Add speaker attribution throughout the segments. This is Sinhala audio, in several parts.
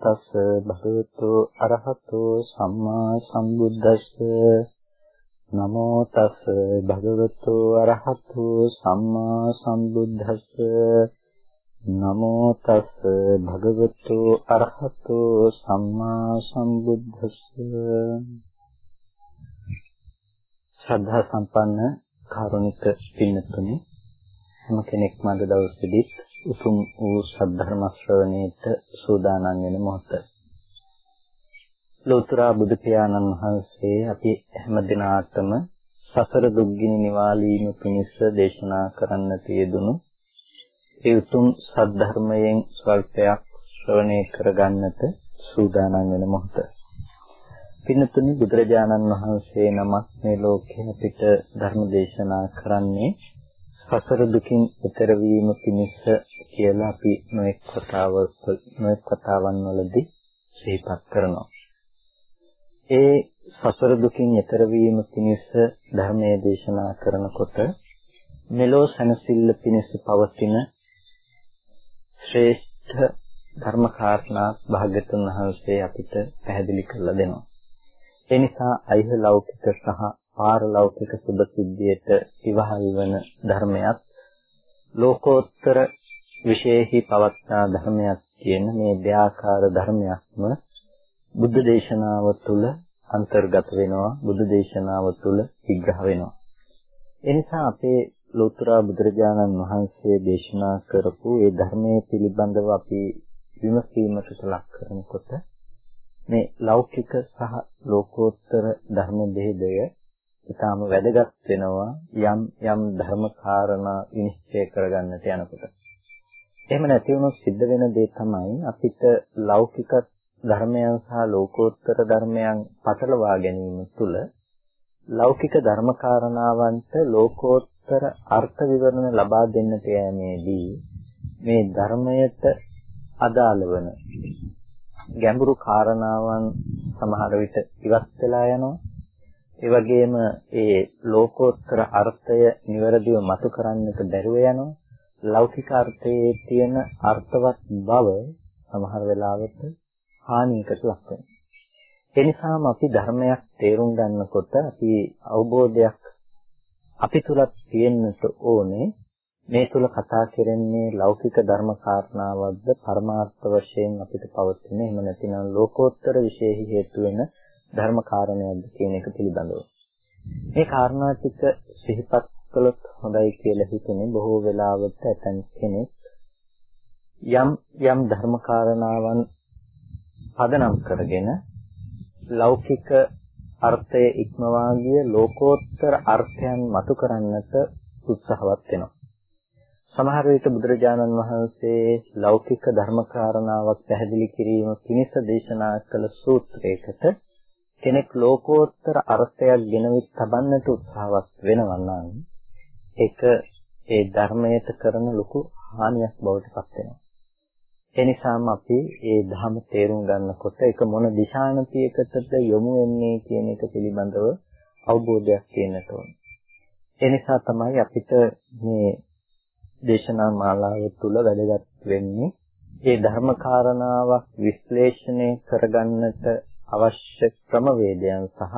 Speaker 1: නමෝ තස් භගවතු අරහතෝ සම්මා සම්බුද්දස්ස. නමෝ තස් භගවතු අරහතෝ සම්මා සම්බුද්දස්ස. නමෝ තස් භගවතු අරහතෝ සම්මා සම්බුද්දස්ස. ශ්‍රද්ධා සම්පන්න කාරුණික පින්නතුනි හැම කෙනෙක්ම අද දවසේදී උතුම් වූ සද්ධර්ම ශ්‍රවණයට සූදානම් වෙන මොහොත. ලෝතර බුදු පියාණන් වහන්සේ අපි හැම දිනාටම සසර දුක්ගිනි නිවාලීම පිණිස දේශනා කරන්න තියදුණු ඒ උතුම් සද්ධර්මයෙන් ස්වල්පයක් ශ්‍රවණය කරගන්නට සූදානම් වෙන මොහොත. පින්නතුනි බුදුරජාණන් වහන්සේ නමක් මේ ලෝකේ අපිට ධර්ම දේශනා කරන්නේ සසර දුකින් ඈතර වීම පිණිස කියලා අපි නොඑක් කතාව නොඑක් කතාවන් වලදී සිහිපත් කරනවා. ඒ සසර දුකින් ඈතර වීම පිණිස ධර්මයේ දේශනා කරනකොට මෙලෝ සනසිල්ල පිණිස පවතින ශ්‍රේෂ්ඨ ධර්ම කාරණා භාග්‍යතුන් වහන්සේ අපිට පැහැදිලි කරලා දෙනවා. ඒ නිසා අයිහ ලෞකික සහ පාරලෞකික සුභ සිද්ධියට ඉවහල් වන ධර්මයක්. ලෝකෝත්තර විශේෂී පවත්නා ධර්මයක් කියන මේ දෙආකාර ධර්මයක්ම බුද්ධ දේශනාව තුළ අන්තර්ගත වෙනවා. බුද්ධ දේශනාව තුළ විග්‍රහ වෙනවා. එනිසා අපේ ලෝතර බුදුරජාණන් වහන්සේ දේශනා කරපු ඒ ධර්මයේ පිළිබඳව අපි විමසීමකට ලක් කරනකොට මේ ලෞකික සහ ලෝකෝත්තර ධර්ම බෙහෙදය ඊටාම වැදගත් වෙනවා යම් යම් ධර්ම කාරණා විනිශ්චය කරගන්නට යනකොට. එහෙම නැති වුණොත් සිද්ධ වෙන දේ තමයි අපිට ලෞකික ධර්මයන් සහ ලෝකෝත්තර ධර්මයන් පටලවා ගැනීම තුළ ලෞකික ධර්ම කාරණාවන්ට ලෝකෝත්තර අර්ථ විවරණ ලබා දෙන්නට යෑමේදී මේ ධර්මයට අදාළ වන ගැඹුරු කාරණාවන් සමහර විට ඉවත් වෙලා යනවා ඒ වගේම ඒ ලෝකෝත්තර අර්ථය નિවරදිව මතු කරන්නට බැරුව යනවා. ලෞකික අර්ථයේ තියෙන අර්ථවත් බව සමහර වෙලාවට හානියකට ලක් වෙනවා. ඒ නිසාම අපි ධර්මයක් තේරුම් ගන්නකොට අපි අවබෝධයක් අපි තුලත් තියෙන්නට ඕනේ මේ තුල කතා කරන්නේ ලෞකික ධර්ම කාරණාවක්ද පරමාර්ථ වශයෙන් අපිට පවතින එහෙම නැතිනම් ලෝකෝත්තර විශේෂ හේතු වෙන ධර්ම කාරණයක්ද කියන එක පිළිබඳව. මේ කාරණා ටික සිහිපත් කළොත් හොඳයි කියලා හිතෙන්නේ බොහෝ වෙලාවට ඇතන් කෙනෙක් යම් යම් ධර්ම කාරණාවන් පදනම් කරගෙන ලෞකික අර්ථය ඉක්මවා ගිය ලෝකෝත්තර අර්ථයන් මතු කරන්නට උත්සාහවත් වෙනවා. සමහර විට බුදුරජාණන් වහන්සේ ලෞකික ධර්ම කාරණාවක් පැහැදිලි කිරීම පිණිස දේශනා කළ සූත්‍රයකට කෙනෙක් ලෝකෝත්තර අර්ථයක් ගෙනවිත් තබන්නට උත්සාහවත් වෙනවා නම් ඒක ඒ ධර්මයට කරන ලොකු හානියක් බවට පත් වෙනවා. ඒ නිසාම අපි ඒ ධර්ම තේරුම් ගන්නකොට ඒක මොන දිශානතියකටද යොමු වෙන්නේ කියන එක පිළිබඳව අවබෝධයක් තියෙන්නට ඕනේ. ඒ නිසා තමයි අපිට මේ දේශනා මාලාව තුළ වැදගත් වෙන්නේ ඒ ධර්ම කාරණාවක් විශ්ලේෂණය කරගන්නට අවශ්‍ය ක්‍රමවේදයන් සහ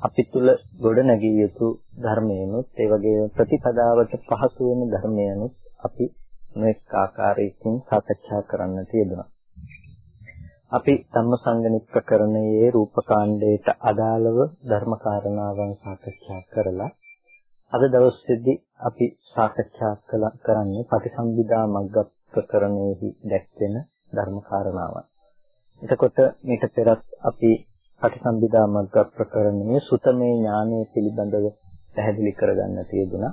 Speaker 1: අපි තුල ගොඩ නැගිය යුතු ධර්මයනුත් ඒ වගේම ප්‍රතිපදාවට පහසු වෙන ධර්මයනුත් අපි මේක ආකාරයකින් සාකච්ඡා කරන්නට යෙදුණා. අපි ධම්මසංගණිප්පකරණයේ රූපකාණ්ඩයට අදාළව ධර්මකාරණාවන් සාකච්ඡා කරලා අද දවසේදී අපි සාකච්ඡා කරන්නේ පටිසම්භිදා මග්ග ප්‍රකරණයෙහි දැක්වෙන ධර්මකාරණාවන්. එතකොට මේක පෙරත් අපි පටිසම්භිදා මග්ග ප්‍රකරණයේ සුතමේ ඥානය පිළිබඳව පැහැදිලි කරගන්න තියදුනා.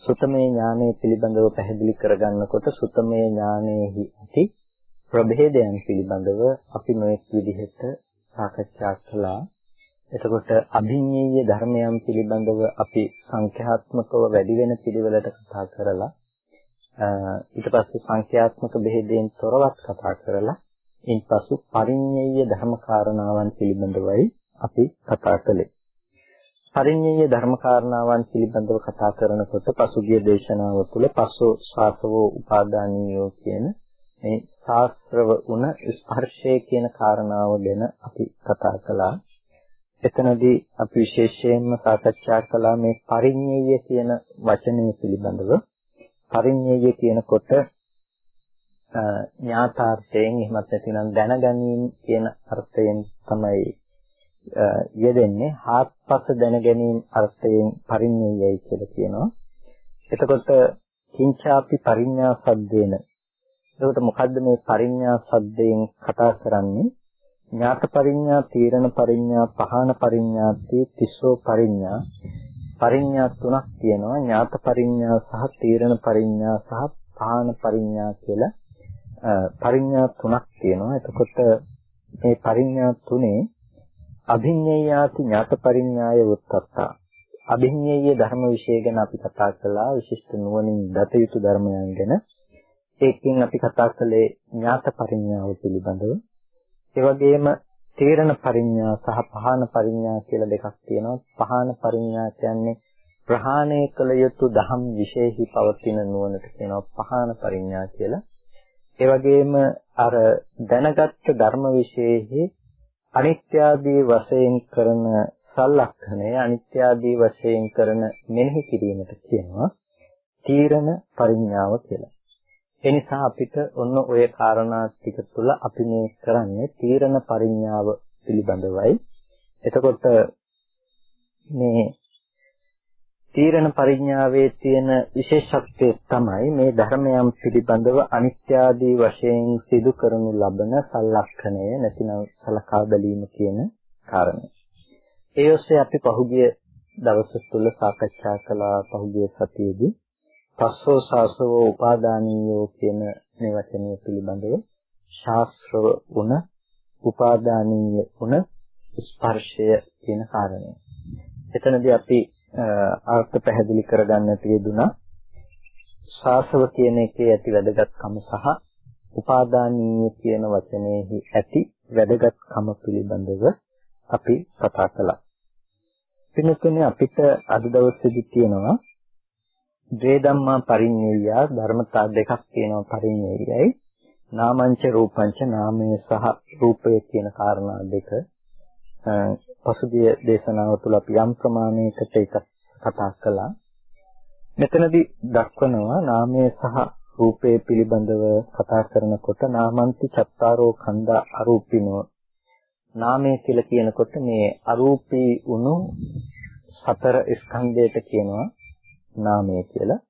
Speaker 1: සුතමේ ඥානය පිළිබඳව පැහැදිලි කරගන්නකොට සුතමේ ඥානයේහි ඇති ප්‍රභේදයන් පිළිබඳව අපි නොඑක් විදිහට සාකච්ඡා කළා. එතකොට අභිඤ්ඤේය ධර්මයන් පිළිබඳව අපි සංඛ්‍යාත්මකව වැඩි වෙන පිළිවෙලට කතා කරලා ඊට පස්සේ සංඛ්‍යාත්මක බෙහෙදයෙන් තොරවත් කතා කරලා ඉන්පසු පරිඤ්ඤය ධර්ම කාරණාවන් පිළිබඳවයි අපි කතා කළේ. පරිඤ්ඤය ධර්ම කාරණාවන් පිළිබඳව කතා කරනකොට පසුගිය දේශනාව තුළ පස්සෝ ශාසවෝ උපාදානියෝ කියන මේ ශාස්ත්‍රව උන ස්පර්ශය කියන කාරණාව ගැන අපි කතා කළා. එතනදී අපි විශේෂයෙන්ම සාකච්ඡා කළා මේ පරිඤ්ඤය කියන වචනය පිළිබඳව. පරිඤ්ඤය කියනකොට ඥාතාර්ථයෙන් එහෙමත් නැතිනම් දැනගැනීම කියන අර්ථයෙන් තමයි යෙදෙන්නේ. හාත්පස දැනගැනීම අර්ථයෙන් පරිඤ්ඤයයි කියලා කියනවා. එතකොට කිංචාපි පරිඤ්ඤා සද්දේන. එතකොට මොකද්ද මේ පරිඤ්ඤා සද්දයෙන් කතා කරන්නේ? ඥාත පරිඤ්ඤා, තීරණ පරිඤ්ඤා, පහන පරිඤ්ඤාති තිස්සෝ පරිඤ්ඤා. පරිඤ්ඤා තුනක් තියෙනවා. ඥාත පරිඤ්ඤා සහ තීරණ පරිඤ්ඤා සහ පහන පරිඤ්ඤා කියලා පරිඤ්ඤා තුනක් තියෙනවා. එතකොට මේ පරිඤ්ඤා තුනේ අභිඤ්ඤයාති ඥාත පරිඤ්ඤාය උත්පත්තා. අභිඤ්ඤයේ ධර්ම විශේෂ ගැන අපි කතා කළා. විශිෂ්ට නුවණින් දත යුතු ධර්මයන් ගැන. ඒකෙන් අපි කතා කළේ ඥාත පරිඤ්ඤාව පිළිබඳව. ඒ වගේම තේරණ පරිඤ්ඤා සහ පහන පරිඤ්ඤා කියලා දෙකක් තියෙනවා. පහන පරිඤ්ඤා කියන්නේ ප්‍රහාණය කළ යුතු දහම් විශේෂයි පවතින නුවණට කියනවා පහන පරිඤ්ඤා කියලා. ඒ වගේම අර දැනගත් ධර්ම විශේෂෙහි අනිත්‍ය ආදී වශයෙන් කරන සලක්ෂණය අනිත්‍ය ආදී වශයෙන් කරන මෙනෙහි කිරීමට කියනවා තීරණ පරිඥාව කියලා. ඒ නිසා අපිට ඔන්න ඔය කාරණා ටික තුළ අපි මේ කරන්නේ තීරණ පරිඥාව පිළිබඳවයි. එතකොට මේ තීරණ පරිඥාවේ තියෙන විශේෂත්වය තමයි මේ ධර්මයන් පිළිබඳව අනිත්‍ය ආදී වශයෙන් සිදු කරනු ලබන සලක්ෂණය නැතිනම් සලකා බැලීම කියන කාරණය. ඒ ඔස්සේ අපි පහුගිය දවස් තුල සාකච්ඡා කළා පහුගිය සතියේදී පස්සෝ සාසවෝ උපාදානීයෝ කියන මේ වචනය පිළිබඳව ශාස්ත්‍රව උන උපාදානීය උන ස්පර්ශය කියන කාරණය. එතනදී අපි අර්ථ පැහැදිලි කරගන්නට යෙදුනා. ශාසව කියන එකේ ඇති වැදගත්කම සහ උපාදානීය කියන වචනයේහි ඇති වැදගත්කම පිළිබඳව අපි කතා කළා. පින්තුනේ අපිට අද දවසේදී තියෙනවා ද්වේ ධම්මා පරිඤ්ඤය ධර්මතා දෙකක් තියෙනවා පරිඤ්ඤයයි නාමංච රූපංච නාමය සහ රූපය කියන කාරණා දෙක පසුගිය දේශනාව තුළ අපි යම් ප්‍රමාණයකට ඒක කතා කළා. මෙතනදී දක්වනවා නාමය සහ රූපය පිළිබඳව කතා කරනකොට නාමන්ති චත්තාරෝ කන්දා අරූපිනෝ නාමය කියලා කියනකොට මේ අරූපී වුණු සතර ස්කන්ධයට කියනවා නාමය කියලා.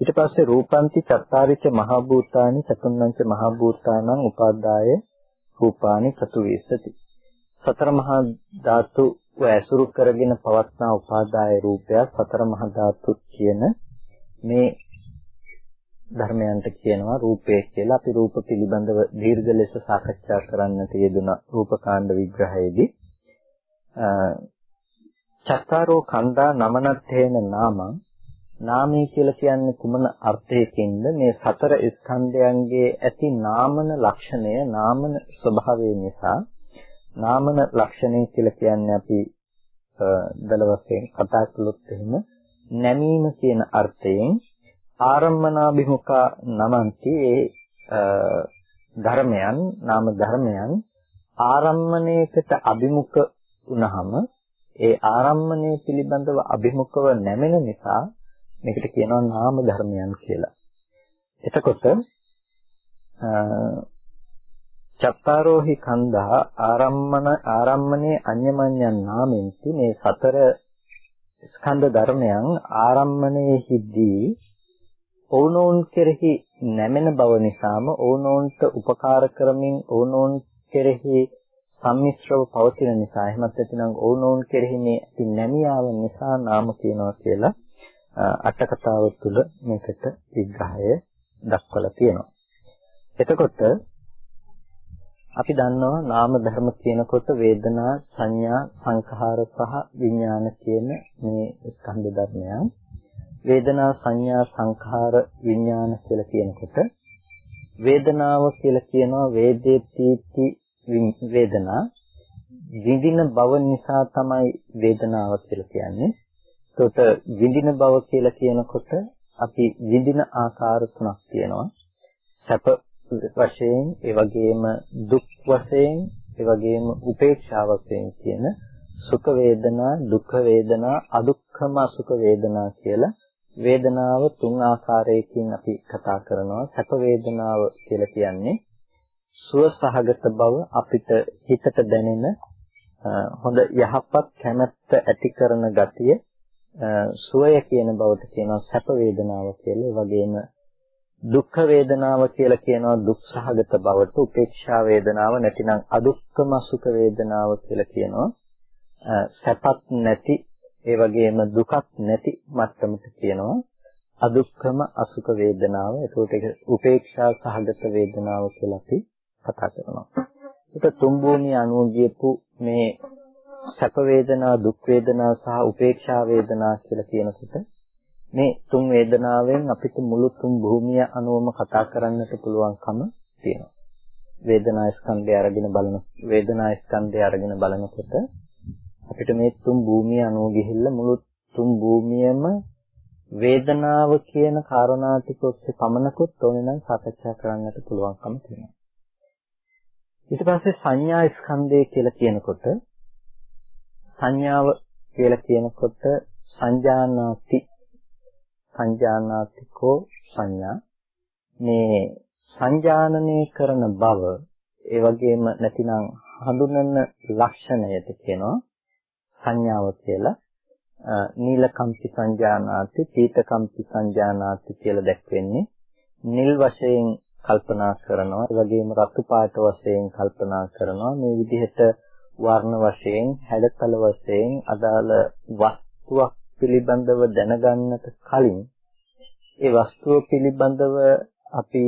Speaker 1: ඊට පස්සේ රූපන්ති චත්තාරිච මහ භූතානි චතුන්නංච මහ භූතානං උපාදාය රූපානි චතු වේසති. සතර මහා ධාතු ඇසුරු කරගෙන පවත්නා උපාදාය රූපය සතර මහා ධාතු කියන මේ ධර්මයන්ට කියනවා රූපය කියලා. අපි රූප පිළිබඳව දීර්ඝ ලෙස සාකච්ඡා කරන්නට යෙදුන රූපකාණ්ඩ විග්‍රහයේදී. චත්තාරෝ කන්දා නමනත්තේන නාමං. නාමය කියලා කියන්නේ කුමන අර්ථයකින්ද? මේ සතර ස්කන්ධයන්ගේ ඇති නාමන ලක්ෂණය නාමන ස්වභාවය නිසා නාමන ලක්ෂණය කියලා කියන්නේ අපි දල වශයෙන් කතා කළොත් එහෙම නැමීම කියන අර්ථයෙන් ආරම්මනාභිමුඛා නමන්ති ඒ ධර්මයන් නාම ධර්මයන් ආරම්මණයකට අභිමුඛ වුණහම ඒ ආරම්මණය පිළිබඳව අභිමුඛව නැමෙන නිසා මේකට කියනවා නාම ධර්මයන් කියලා. එතකොට චත්තාරෝහි කන්දා ආරම්මන ආරම්මනේ අඤ්ඤමඤ්ඤන් නාමෙන්ති මේ සතර ස්කන්ධ ධර්මයන් ආරම්මණයෙහිදී ඕනෝන් කෙරෙහි නැමෙන බව නිසාම ඕනෝන්ට උපකාර කරමින් ඕනෝන් කෙරෙහි සම්මිශ්‍රව පවතින නිසා එහෙමත් නැතිනම් ඕනෝන් කෙරෙහි මේ ඇති නැමියාව නිසා නාම කියනවා කියලා අට කතාව තුළ මේකට විග්‍රහය දක්වලා තියෙනවා. එතකොට අපි දන්නවා නාම ධර්ම කියනකොට වේදනා සංඥා සංඛාර සහ විඥාන කියන මේ ස්කන්ධ ධර්මයන් වේදනා සංඥා සංඛාර විඥාන කියලා කියනකොට වේදනාව කියලා කියනවා වේදේතිති වේදනා විඳින බව නිසා තමයි වේදනාව කියලා කියන්නේ. ඒකට විඳින බව කියලා කියනකොට අපි විඳින ආකාර තුනක් තියෙනවා. සැප වශයෙන් ඒ වගේම දුක් වශයෙන් ඒ වගේම උපේක්ෂා වශයෙන් කියන සුඛ වේදනා දුක්ඛ වේදනා අදුක්ඛම සුඛ වේදනා කියලා වේදනාව තුන් ආකාරයකින් අපි කතා කරනවා සැප වේදනාව කියලා කියන්නේ සුව සහගත බව අපිට හිතට දැනෙන හොඳ යහපත් කැමැත්ත ඇති කරන ගතිය සුවය කියන බවට කියනවා සැප වේදනාව කියලා. ඒ වගේම දුක්ඛ වේදනාව කියලා කියනවා දුක් සහගත බවට උපේක්ෂා වේදනාව නැතිනම් අදුක්ඛම සුඛ වේදනාව කියලා කියනවා. සැපත් නැති ඒ වගේම දුකක් නැති මට්ටමට කියනවා අදුක්ඛම අසුඛ වේදනාව. ඒකට ඒක උපේක්ෂා සහගත වේදනාව කියලා අපි කතා කරනවා. ඒක තුන් භූමිය අනුව ගියපු මේ සැප වේදනා දුක් වේදනා සහ උපේක්ෂා වේදනා කියලා කියනකොට මේ තුන් වේදනාවෙන් අපිට මුළු තුන් භූමිය අනුවම කතා කරන්නට පුළුවන්කම තියෙනවා. වේදනා ස්කන්ධය අරගෙන බලන වේදනා ස්කන්ධය අරගෙන බලනකොට අපිට මේ තුන් භූමිය අනුව ගිහිල්ලා මුළු තුන් භූමියම වේදනාව කියන කාරණා ටික ඔස්සේ පමණකුත් ඕනේ නම් සාකච්ඡා කරන්නට පුළුවන්කම තියෙනවා. ඊට පස්සේ සංඥා ස්කන්ධය කියලා කියනකොට සංඥාව කියලා කියනකොට සංජානාති සංජානාතිකෝ සංඥා. මේ සංජානනය කරන බව ඒ වගේම නැතිනම් හඳුනන ලක්ෂණයට කියනවා. සංඥාව කියලා. නීලකම්පි සංජානාති පීතකම්පි සංජානාති කියලා දැක්වෙන්නේ. නිල් වශයෙන් කල්පනා කරනවා. ඒ වගේම රතු පාට වශයෙන් කල්පනා කරනවා. මේ විදිහට වර්ණ වශයෙන් හැඩතල වශයෙන් අදාළ වස්තුවක් පිළිබඳව දැනගන්නට කලින් ඒ වස්තුව පිළිබඳව අපි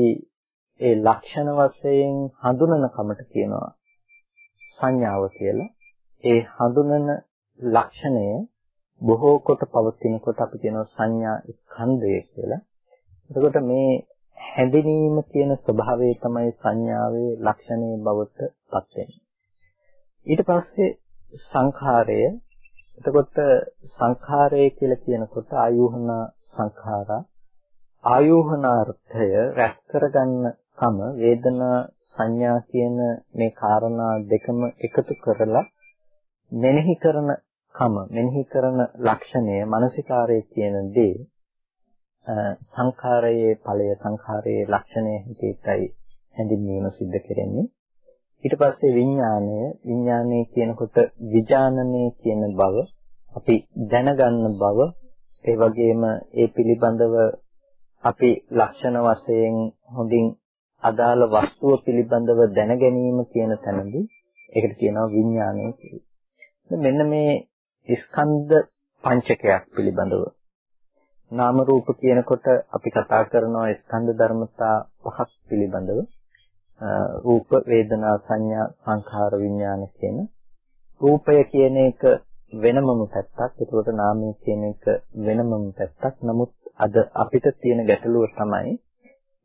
Speaker 1: ඒ ලක්ෂණ වශයෙන් හඳුනන කමට කියනවා සංඥාව කියලා. ඒ හඳුනන ලක්ෂණය බොහෝ කොට පවතිනකොට අපි කියනවා සංඥා ස්කන්ධය කියලා. එතකොට මේ හැඳිනීම කියන ස්වභාවය තමයි සංඥාවේ ලක්ෂණයේ බවට පත් වෙන්නේ. ඊට පස්සේ සංඛාරය එතකොට සංඛාරය කියලා කියනකොට ආයෝහන සංඛාරා ආයෝහනාර්ථය රැස් කරගන්න කම වේදනා සංඥා කියන මේ காரணා දෙකම එකතු කරලා මෙනෙහි කරන කම මෙනෙහි කරන ලක්ෂණය මානසිකාරයේ කියන දේ සංඛාරයේ ඵලය සංඛාරයේ ලක්ෂණය හිතේටයි හැඳින්වීම සිද්ධ කරන්නේ ඊට පස්සේ විඥාණය විඥානය කියනකොට විඥානනය කියන බව අපි දැනගන්න බව ඒ වගේම ඒ පිළිබඳව අපි ලක්ෂණ වශයෙන් හොඳින් අදාළ වස්තුව පිළිබඳව දැන ගැනීම කියන තැනදී ඒකට කියනවා විඥානය කියලා. මෙන්න මේ ස්කන්ධ පංචකයක් පිළිබඳව නාම රූප කියනකොට අපි කතා කරනවා ස්කන්ධ ධර්මතා පහක් පිළිබඳව රූප වේදනා සංඥා සංඛාර විඥාන කියන රූපය කියන එක වෙනමම පැත්තක් ඒකට නාමය කියන එක වෙනමම පැත්තක් නමුත් අද අපිට තියෙන ගැටලුව තමයි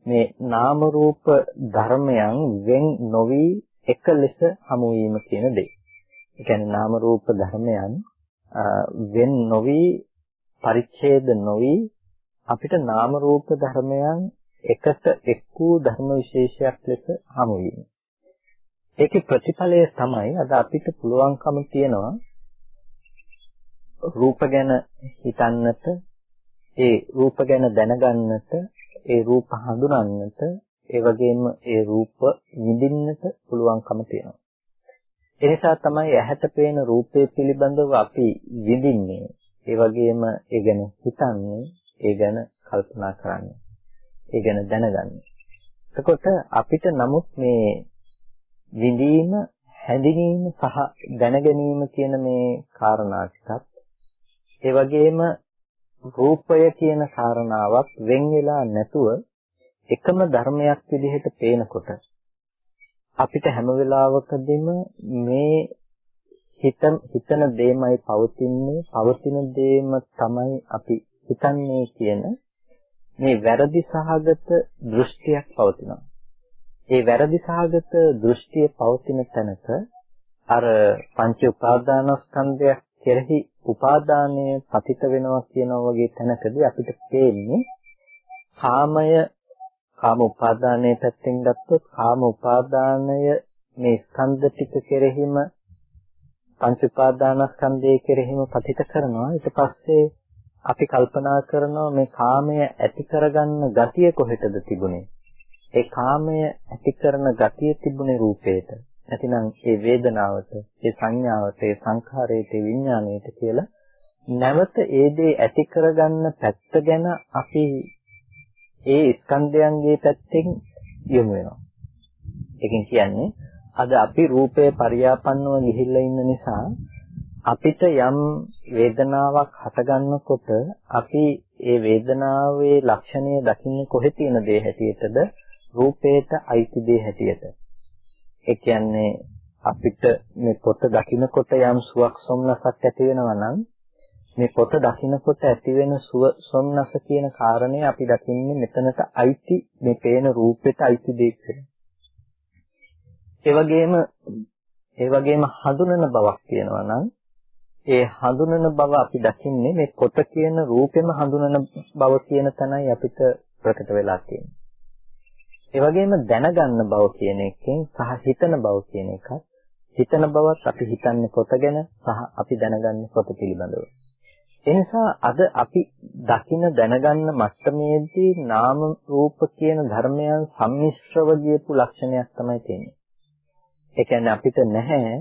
Speaker 1: මේ නාම රූප ධර්මයන් වෙන් නොවි එක ලෙස හමු වීම කියන දේ. ඒ කියන්නේ නාම රූප ධර්මයන් වෙන් නොවි පරිච්ඡේද නොවි අපිට නාම රූප ධර්මයන් එකට එක් වූ ධර්ම විශේෂයක් ලෙස හමු වීම. ඒකේ ප්‍රතිඵලය තමයි අද අපිට පුළුවන්කම තියනවා රූප ගැන හිතන්නට, ඒ රූප ගැන දැනගන්නට, ඒ රූප හඳුනන්නට, ඒ වගේම ඒ රූප විඳින්නට පුළුවන්කම තියෙනවා. ඒ නිසා තමයි ඇහැට පේන රූපය පිළිබඳව අපි විඳින්නේ. ඒ වගේම ඒ ගැන හිතන්නේ, ඒ ගැන කල්පනා කරන්නේ. ඒ ගැන දැනගන්න. එතකොට අපිට නමුත් මේ විඳීම, හැඳිනීම සහ දැනගැනීම කියන මේ කාරණා ටිකත් ඒ වගේම රූපය කියන කාරණාවක් වෙන් වෙලා නැතුව එකම ධර්මයක් විදිහට පේනකොට අපිට හැම වෙලාවකදීම මේ හිතන හිතන දෙයමයි පවතින්නේ පවතින දෙයම තමයි අපි හිතන්නේ කියන මේ වැරදි සහගත දෘෂ්ටියක් පවතිනවා. ඒ වැරදි සහගත දෘෂ්ටිය පවතින තැනක අර පංච උපාදානස්කන්ධයක් කෙරෙහි උපාදානය පතිත වෙනවා කියනවා වගේ තැනකදී අපිට පේන්නේ කාමය කාම උපාදානයේ පැත්තෙන් ගත්තොත් කාම උපාදානය මේ ස්කන්ධ ටික කෙරෙහිම පංච උපාදානස්කන්ධයේ කෙරෙහිම පතිත කරනවා ඊට පස්සේ අපි කල්පනා කරනවා මේ කාමය ඇති කරගන්න ගතිය කොහෙටද තිබුණේ ඒ කාමය ඇති කරන ගතිය තිබුණේ රූපේට නැතිනම් ඒ වේදනාවට ඒ සංඥාවට ඒ සංඛාරයට ඒ විඥාණයට කියලා නැවත ඒ දේ ඇති කරගන්න පැත්ත ගැන අපි ඒ ස්කන්ධයන්ගේ පැත්තෙන් යොමු වෙනවා. ඒකෙන් කියන්නේ අද අපි රූපේ පරියාපන්නව ගිහිල්ලා ඉන්න නිසා අපිට යම් වේදනාවක් හටගන්නකොට අපි ඒ වේදනාවේ ලක්ෂණය දකින්නේ කොහෙ තියෙන දේ හැටියටද රූපේට අයිති දේ හැටියට. ඒ කියන්නේ අපිට මේ පොත දකින්නකොට යම් සුවක් සොම්නසක් ඇති වෙනවා නම් මේ පොත දකින්නකොට ඇතිවෙන සුව සොම්නස කියන කාරණේ අපි දකින්නේ මෙතනට අයිති මේ පේන රූපෙට අයිති දෙයක් ඒ වගේම ඒ වගේම හඳුනන බවක් තියෙනවා නම් ඒ හඳුනන බව අපි දකින්නේ මේ පොත කියන රූපෙම හඳුනන බව කියන තැනයි අපිට ප්‍රකට වෙලා තියෙන්නේ. ඒ වගේම දැනගන්න බව කියන එකෙන් සහ හිතන බව කියන එකත් හිතන බවත් අපි හිතන්නේ පොත ගැන සහ අපි දැනගන්නේ පොත පිළිබඳව. එනිසා අද අපි දකින දැනගන්න මට්ටමේදී නාම රූප කියන ධර්මයන් සම්මිශ්‍රව ගියපු ලක්ෂණයක් තමයි තියෙන්නේ. ඒ කියන්නේ අපිට නැහැ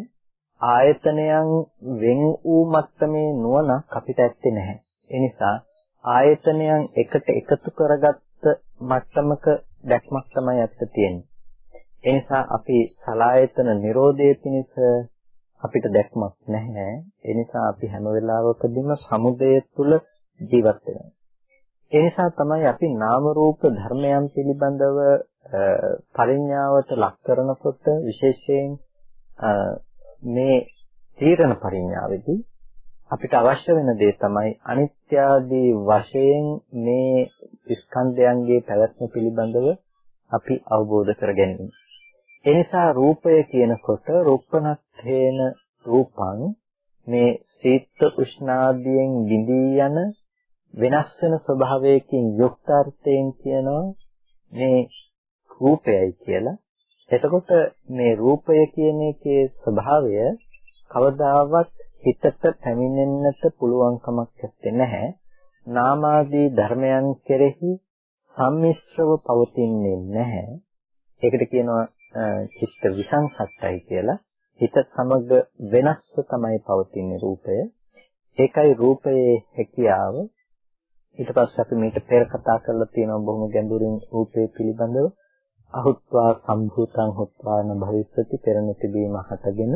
Speaker 1: ආයතනයන් වෙන් වූ මට්ටමේ නුවණක් අපිට ඇත්තේ නැහැ. ඒ නිසා ආයතනයන් එකට එකතු කරගත්ත මට්ටමක දැක්මක් තමයි අපිට තියෙන්නේ. ඒ නිසා අපි සලායතන Nirodhe පිණිස අපිට දැක්මක් නැහැ. ඒ නිසා අපි හැම වෙලාවකදීම සමුදය තුල ජීවත් වෙනවා. ඒ නිසා තමයි අපි නාම රූප ධර්මයන් පිළිබඳව පරිඥාවට ලක් කරනකොට විශේෂයෙන් මේ තීරණ පරිඥාවේදී අපිට අවශ්‍ය වෙන දේ තමයි අනිත්‍ය ආදී වශයෙන් මේ ස්කන්ධයන්ගේ පැවැත්ම පිළිබඳව අපි අවබෝධ කර ගැනීම. ඒ නිසා රූපය කියනකොට රූපණත්ථේන රූපං මේ සීත්ත උෂ්ණාදියෙන් බිඳී යන වෙනස් වෙන ස්වභාවයකින් යුක්ත අර්ථයෙන් කියනවා මේ රූපයයි කියලා. එතකොට මේ රූපය කියන එකේ ස්වභාවය කවදාවත් හිතට පැමිණෙන්නට පුළුවන් කමක් නැහැ. නාමාදී ධර්මයන් කෙරෙහි සම්මිශ්‍රව පවතින්නේ නැහැ. ඒකට කියනවා චිත්ත විසංසත්තයි කියලා හිත සමග වෙනස්ව තමයි පවතින්නේ රූපය. ඒකයි රූපයේ හැකියාව. ඊට පස්සේ අපි මේක පෙර කතා කරලා තියෙනවා බොහොම ගැඹුරින් රූපය පිළිබඳව. අහුත්වා සම්භූතං හොත්වාන භවිස්සති පෙර නොතිබීම හටගෙන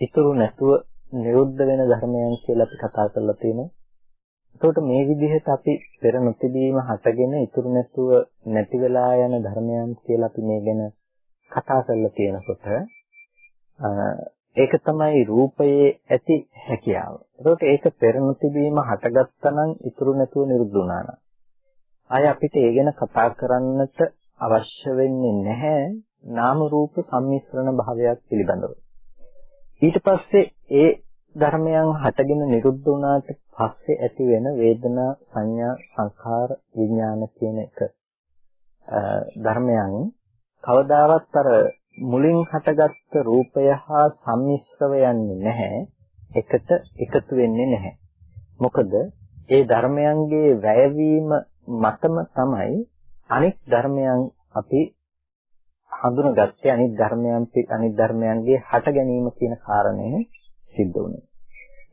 Speaker 1: ඉතුරු නැතුව නිරුද්ධ වෙන ධර්මයන් කියලා අපි කතා කරලා තියෙනවා. එතකොට මේ විදිහට අපි පෙර නොතිබීම හටගෙන ඉතුරු නැතුව නැති වෙලා යන ධර්මයන් කියලා අපි මේ ගැන කතා කරලා තියෙනකොට ඒක තමයි රූපයේ ඇති හැකියාව. ඒකට ඒක පෙර නොතිබීම හටගත්තා නම් ඉතුරු නැතුව නිරුද්ධ වුණා නම් ආය අපිට ඒ ගැන කතා කරන්නට අවශ්‍ය වෙන්නේ නැහැ නාම රූප සම්මිශ්‍රණ භාවයක් පිළිබඳව. ඊට පස්සේ ඒ ධර්මයන් හටගෙන නිරුද්ධ වුණාට පස්සේ ඇති වෙන වේදනා සංඥා සංඛාර විඥාන කියන එක ධර්මයන් කවදාවත් අර මුලින් හටගත්ත රූපය හා සම්මිශ්‍රව යන්නේ නැහැ එකට එකතු වෙන්නේ නැහැ මොකද ඒ ධර්මයන්ගේ වැයවීම මතම තමයි අනිත් ධර්මයන් අපි හඳුනගත්තේ අනිත් ධර්මයන් අනිත් ධර්මයන්ගේ හට ගැනීම කියන කාරණය සිද්ධ වුණේ.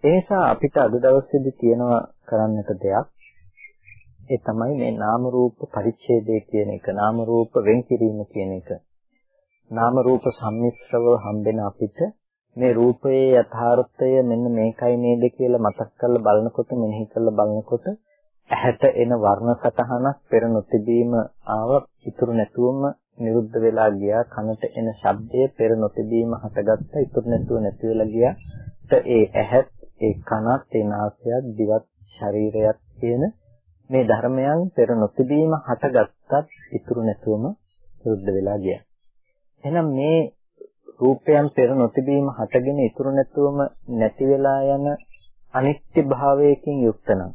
Speaker 1: ඒ නිසා අපිට අද දවසේදී තියෙනවා කරන්නට දෙයක් ඒ තමයි මේ නාම රූප පරිච්ඡේදය කියන එක නාම රූප වෙන් කිරීම කියන එක නාම රූප සම්මිශ්‍රව හම්බෙන අපිට මේ රූපයේ යථාර්ථය මෙන්න මේකයි නේද කියලා මතක් කරලා බලනකොට මෙනෙහි කරලා බලනකොට ඇහැට එන වර්ණ සතහනක් පෙර නොතිබීම ආව ඉතුරු නැතුවම නිරුද්ධ වෙලා ගියා. කනට එන ශබ්දය පෙර නොතිබීම හටගත්ත ඉතුරු නැතුව නැති වෙලා ගියා. ඒ ඇහත් ඒ කනත් ඒ නාසයත් දිවත් ශරීරයත් කියන මේ ධර්මයන් පෙර නොතිබීම හටගත්තත් ඉතුරු නැතුවම නිරුද්ධ වෙලා ගියා. එහෙනම් මේ රූපයන් පෙර නොතිබීම හටගෙන ඉතුරු නැතුවම නැති වෙලා යන අනිත්‍ය භාවයකින් යුක්ත නම්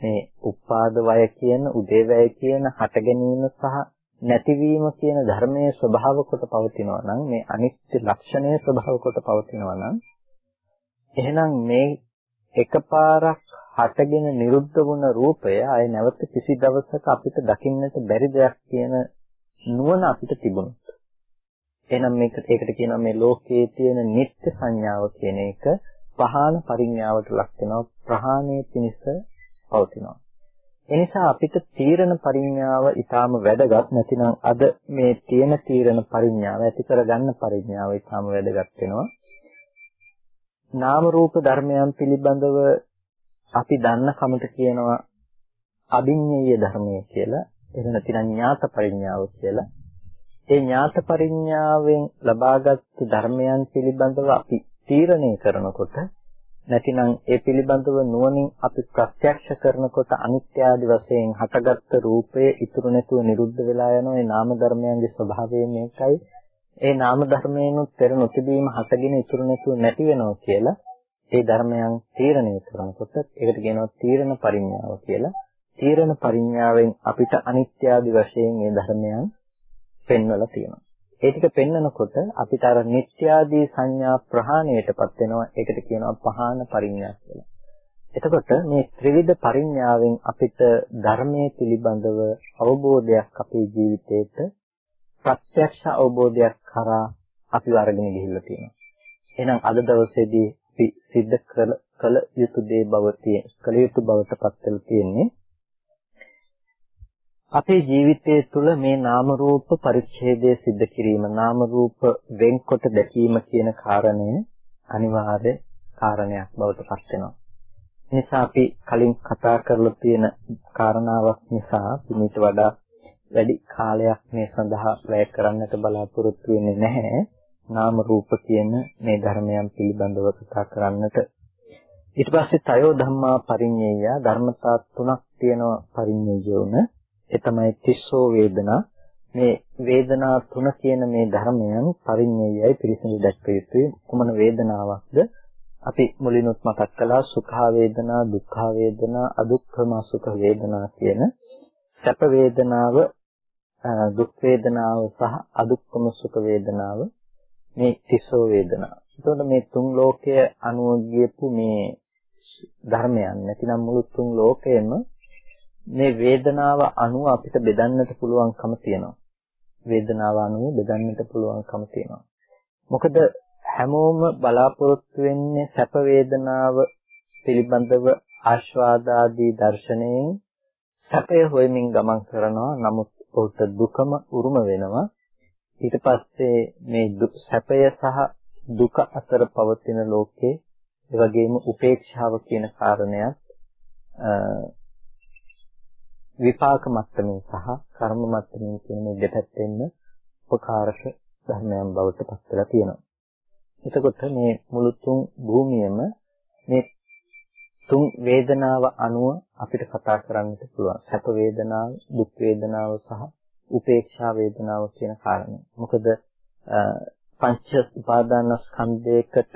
Speaker 1: මේ උපාද වය කියන උදේවැය කියන හට ගැනීම සහ නැතිවීම කියන ධර්මයේ ස්වභාව කොට පවතිනවා නම් මේ අනිත්‍ය ලක්ෂණයේ ස්වභාව කොට පවතිනවා නම් එහෙනම් මේ එකපාරක් හටගෙන නිරුද්ධ වුණ රූපය ආය නැවත කිසි දවසක අපිට දකින්නට බැරි දෙයක් කියන නුවණ අපිට තිබුණොත් එහෙනම් මේක ඒකට කියනවා මේ ලෝකයේ තියෙන නිත්‍ය සංඥාව කියන එක පහාන පරිඥාවට ලක් වෙනවා. ප්‍රහාණය පිණිස පවතිනවා. එනිසා අපිට තීරණ පරිඥාව ඊටාම වැදගත් නැතිනම් අද මේ තියෙන තීරණ පරිඥාව ඇති කරගන්න පරිඥාව ඊටාම වැදගත් වෙනවා. නාම රූප ධර්මයන් පිළිබඳව අපි දන්න කමට කියනවා අභිඤ්ඤේය ධර්මය කියලා. එහෙම නැතිනම් ඥාත පරිඥාව කියලා. ඒ ඥාත පරිඥාවෙන් ලබාගත් ධර්මයන් පිළිබඳව අපි තීරණය කරනකොට නැතිනම් ඒ පිළිබඳව නුවණින් අපි ප්‍රත්‍යක්ෂ කරනකොට අනිත්‍ය ආදි වශයෙන් හටගත්තු රූපය ඉතුරු නැතුව නිරුද්ධ වෙලා යනවා. ඒ නාම ධර්මයන්ගේ ස්වභාවය මේකයි. ඒ නාම ධර්මයෙන් පෙර නොතිබීම හටගෙන ඉතුරු නැතුව නැති වෙනවා කියලා ඒ ධර්මයන් තීරණය කරනකොට ඒකට කියනවා තීරණ පරිඥාව කියලා. තීරණ පරිඥාවෙන් අපිට අනිත්‍ය ආදි වශයෙන් මේ ධර්මයන් පෙන්වලා තියෙනවා. ඒ ටික පෙන්නකොට අපිට අර නිත්‍ය ආදී සංඥා ප්‍රහාණයටපත් වෙනවා. ඒකට කියනවා පහාන පරිඥා කියලා. එතකොට මේ ත්‍රිවිධ පරිඥාවෙන් අපිට ධර්මයේ පිළිබඳව අවබෝධයක් අපේ ජීවිතේට ප්‍රත්‍යක්ෂ අවබෝධයක් කරා අපිව අරගෙන ගිහිල්ලා තියෙනවා. එහෙනම් අද දවසේදී අපි සිද්ධ කළ යුතු දේ බව තියෙන කළ යුතු බවට පත් වෙලා තියෙන්නේ අපේ ජීවිතය තුළ මේ නාම රූප පරිච්ඡේදය සිද්ධ කිරීම නාම රූප වෙන්කොට දැකීම කියන කාරණය අනිවාර්ය කාරණයක් බවට පත් වෙනවා. නිසා අපි කලින් කතා කරලා තියෙන කාරණාවක් නිසා මේට වඩා වැඩි කාලයක් මේ සඳහා වැය කරන්නට බලාපොරොත්තු වෙන්නේ නැහැ. නාම රූප කියන මේ ධර්මයන් පිළිබඳව කතා කරන්නට. ඊට පස්සේ තයෝ ධම්මා පරිඤ්ඤය ධර්මතා තුනක් තියෙනවා පරිඤ්ඤය උන. ඒ තමයි තිස්සෝ වේදනා. මේ වේදනා තුන කියන මේ ධර්මයන් පරිඤ්ඤයයි පිරිසිදු දැක්විය යුතුයි. කුමන වේදනාවක්ද? අපි මුලිනුත් මතක් කළා සුඛා වේදනා දුක්ඛා වේදනා අදුක්ඛම සුඛ වේදනා කියන සැප වේදනාව දුක් වේදනාව සහ අදුක්ඛම සුඛ වේදනාව මේ තිස්සෝ වේදනා. එතකොට මේ තුන් ලෝකයේ අනුව ගියපු මේ ධර්මයන් නැතිනම් මුළු තුන් ලෝකයේම මේ වේදනාව අනුව අපිට බෙදන්නට පුළුවන්කම තියෙනවා. වේදනාව අනුව බෙදන්නට පුළුවන්කම තියෙනවා. මොකද හැමෝම බලාපොරොත්තු වෙන්නේ සැප වේදනාව පිළිබඳව ආස්වාදාදී දර්ශනයෙන් සැපය හොයමින් ගමන් කරනවා. නමුත් ඔහුට දුකම උරුම වෙනවා. ඊට පස්සේ මේ සැපය සහ දුක අතර පවතින ලෝකේ ඒ වගේම උපේක්ෂාව කියන කාරණයක් විපාක මට්ටමින් සහ කර්ම මට්ටමින් කියන මේ දෙපැත්තෙන්ම උපකාරක ධර්මයන් බවට පත් වෙලා තියෙනවා. එතකොට මේ මුළු තුන් භූමියම මේ තුන් වේදනාව අනුව අපිට කතා කරන්නට පුළුවන්. සැප වේදනාව, දුක් වේදනාව සහ උපේක්ෂා වේදනාව කියන කාරණය. මොකද පංච උපාදානස්කන්ධයකට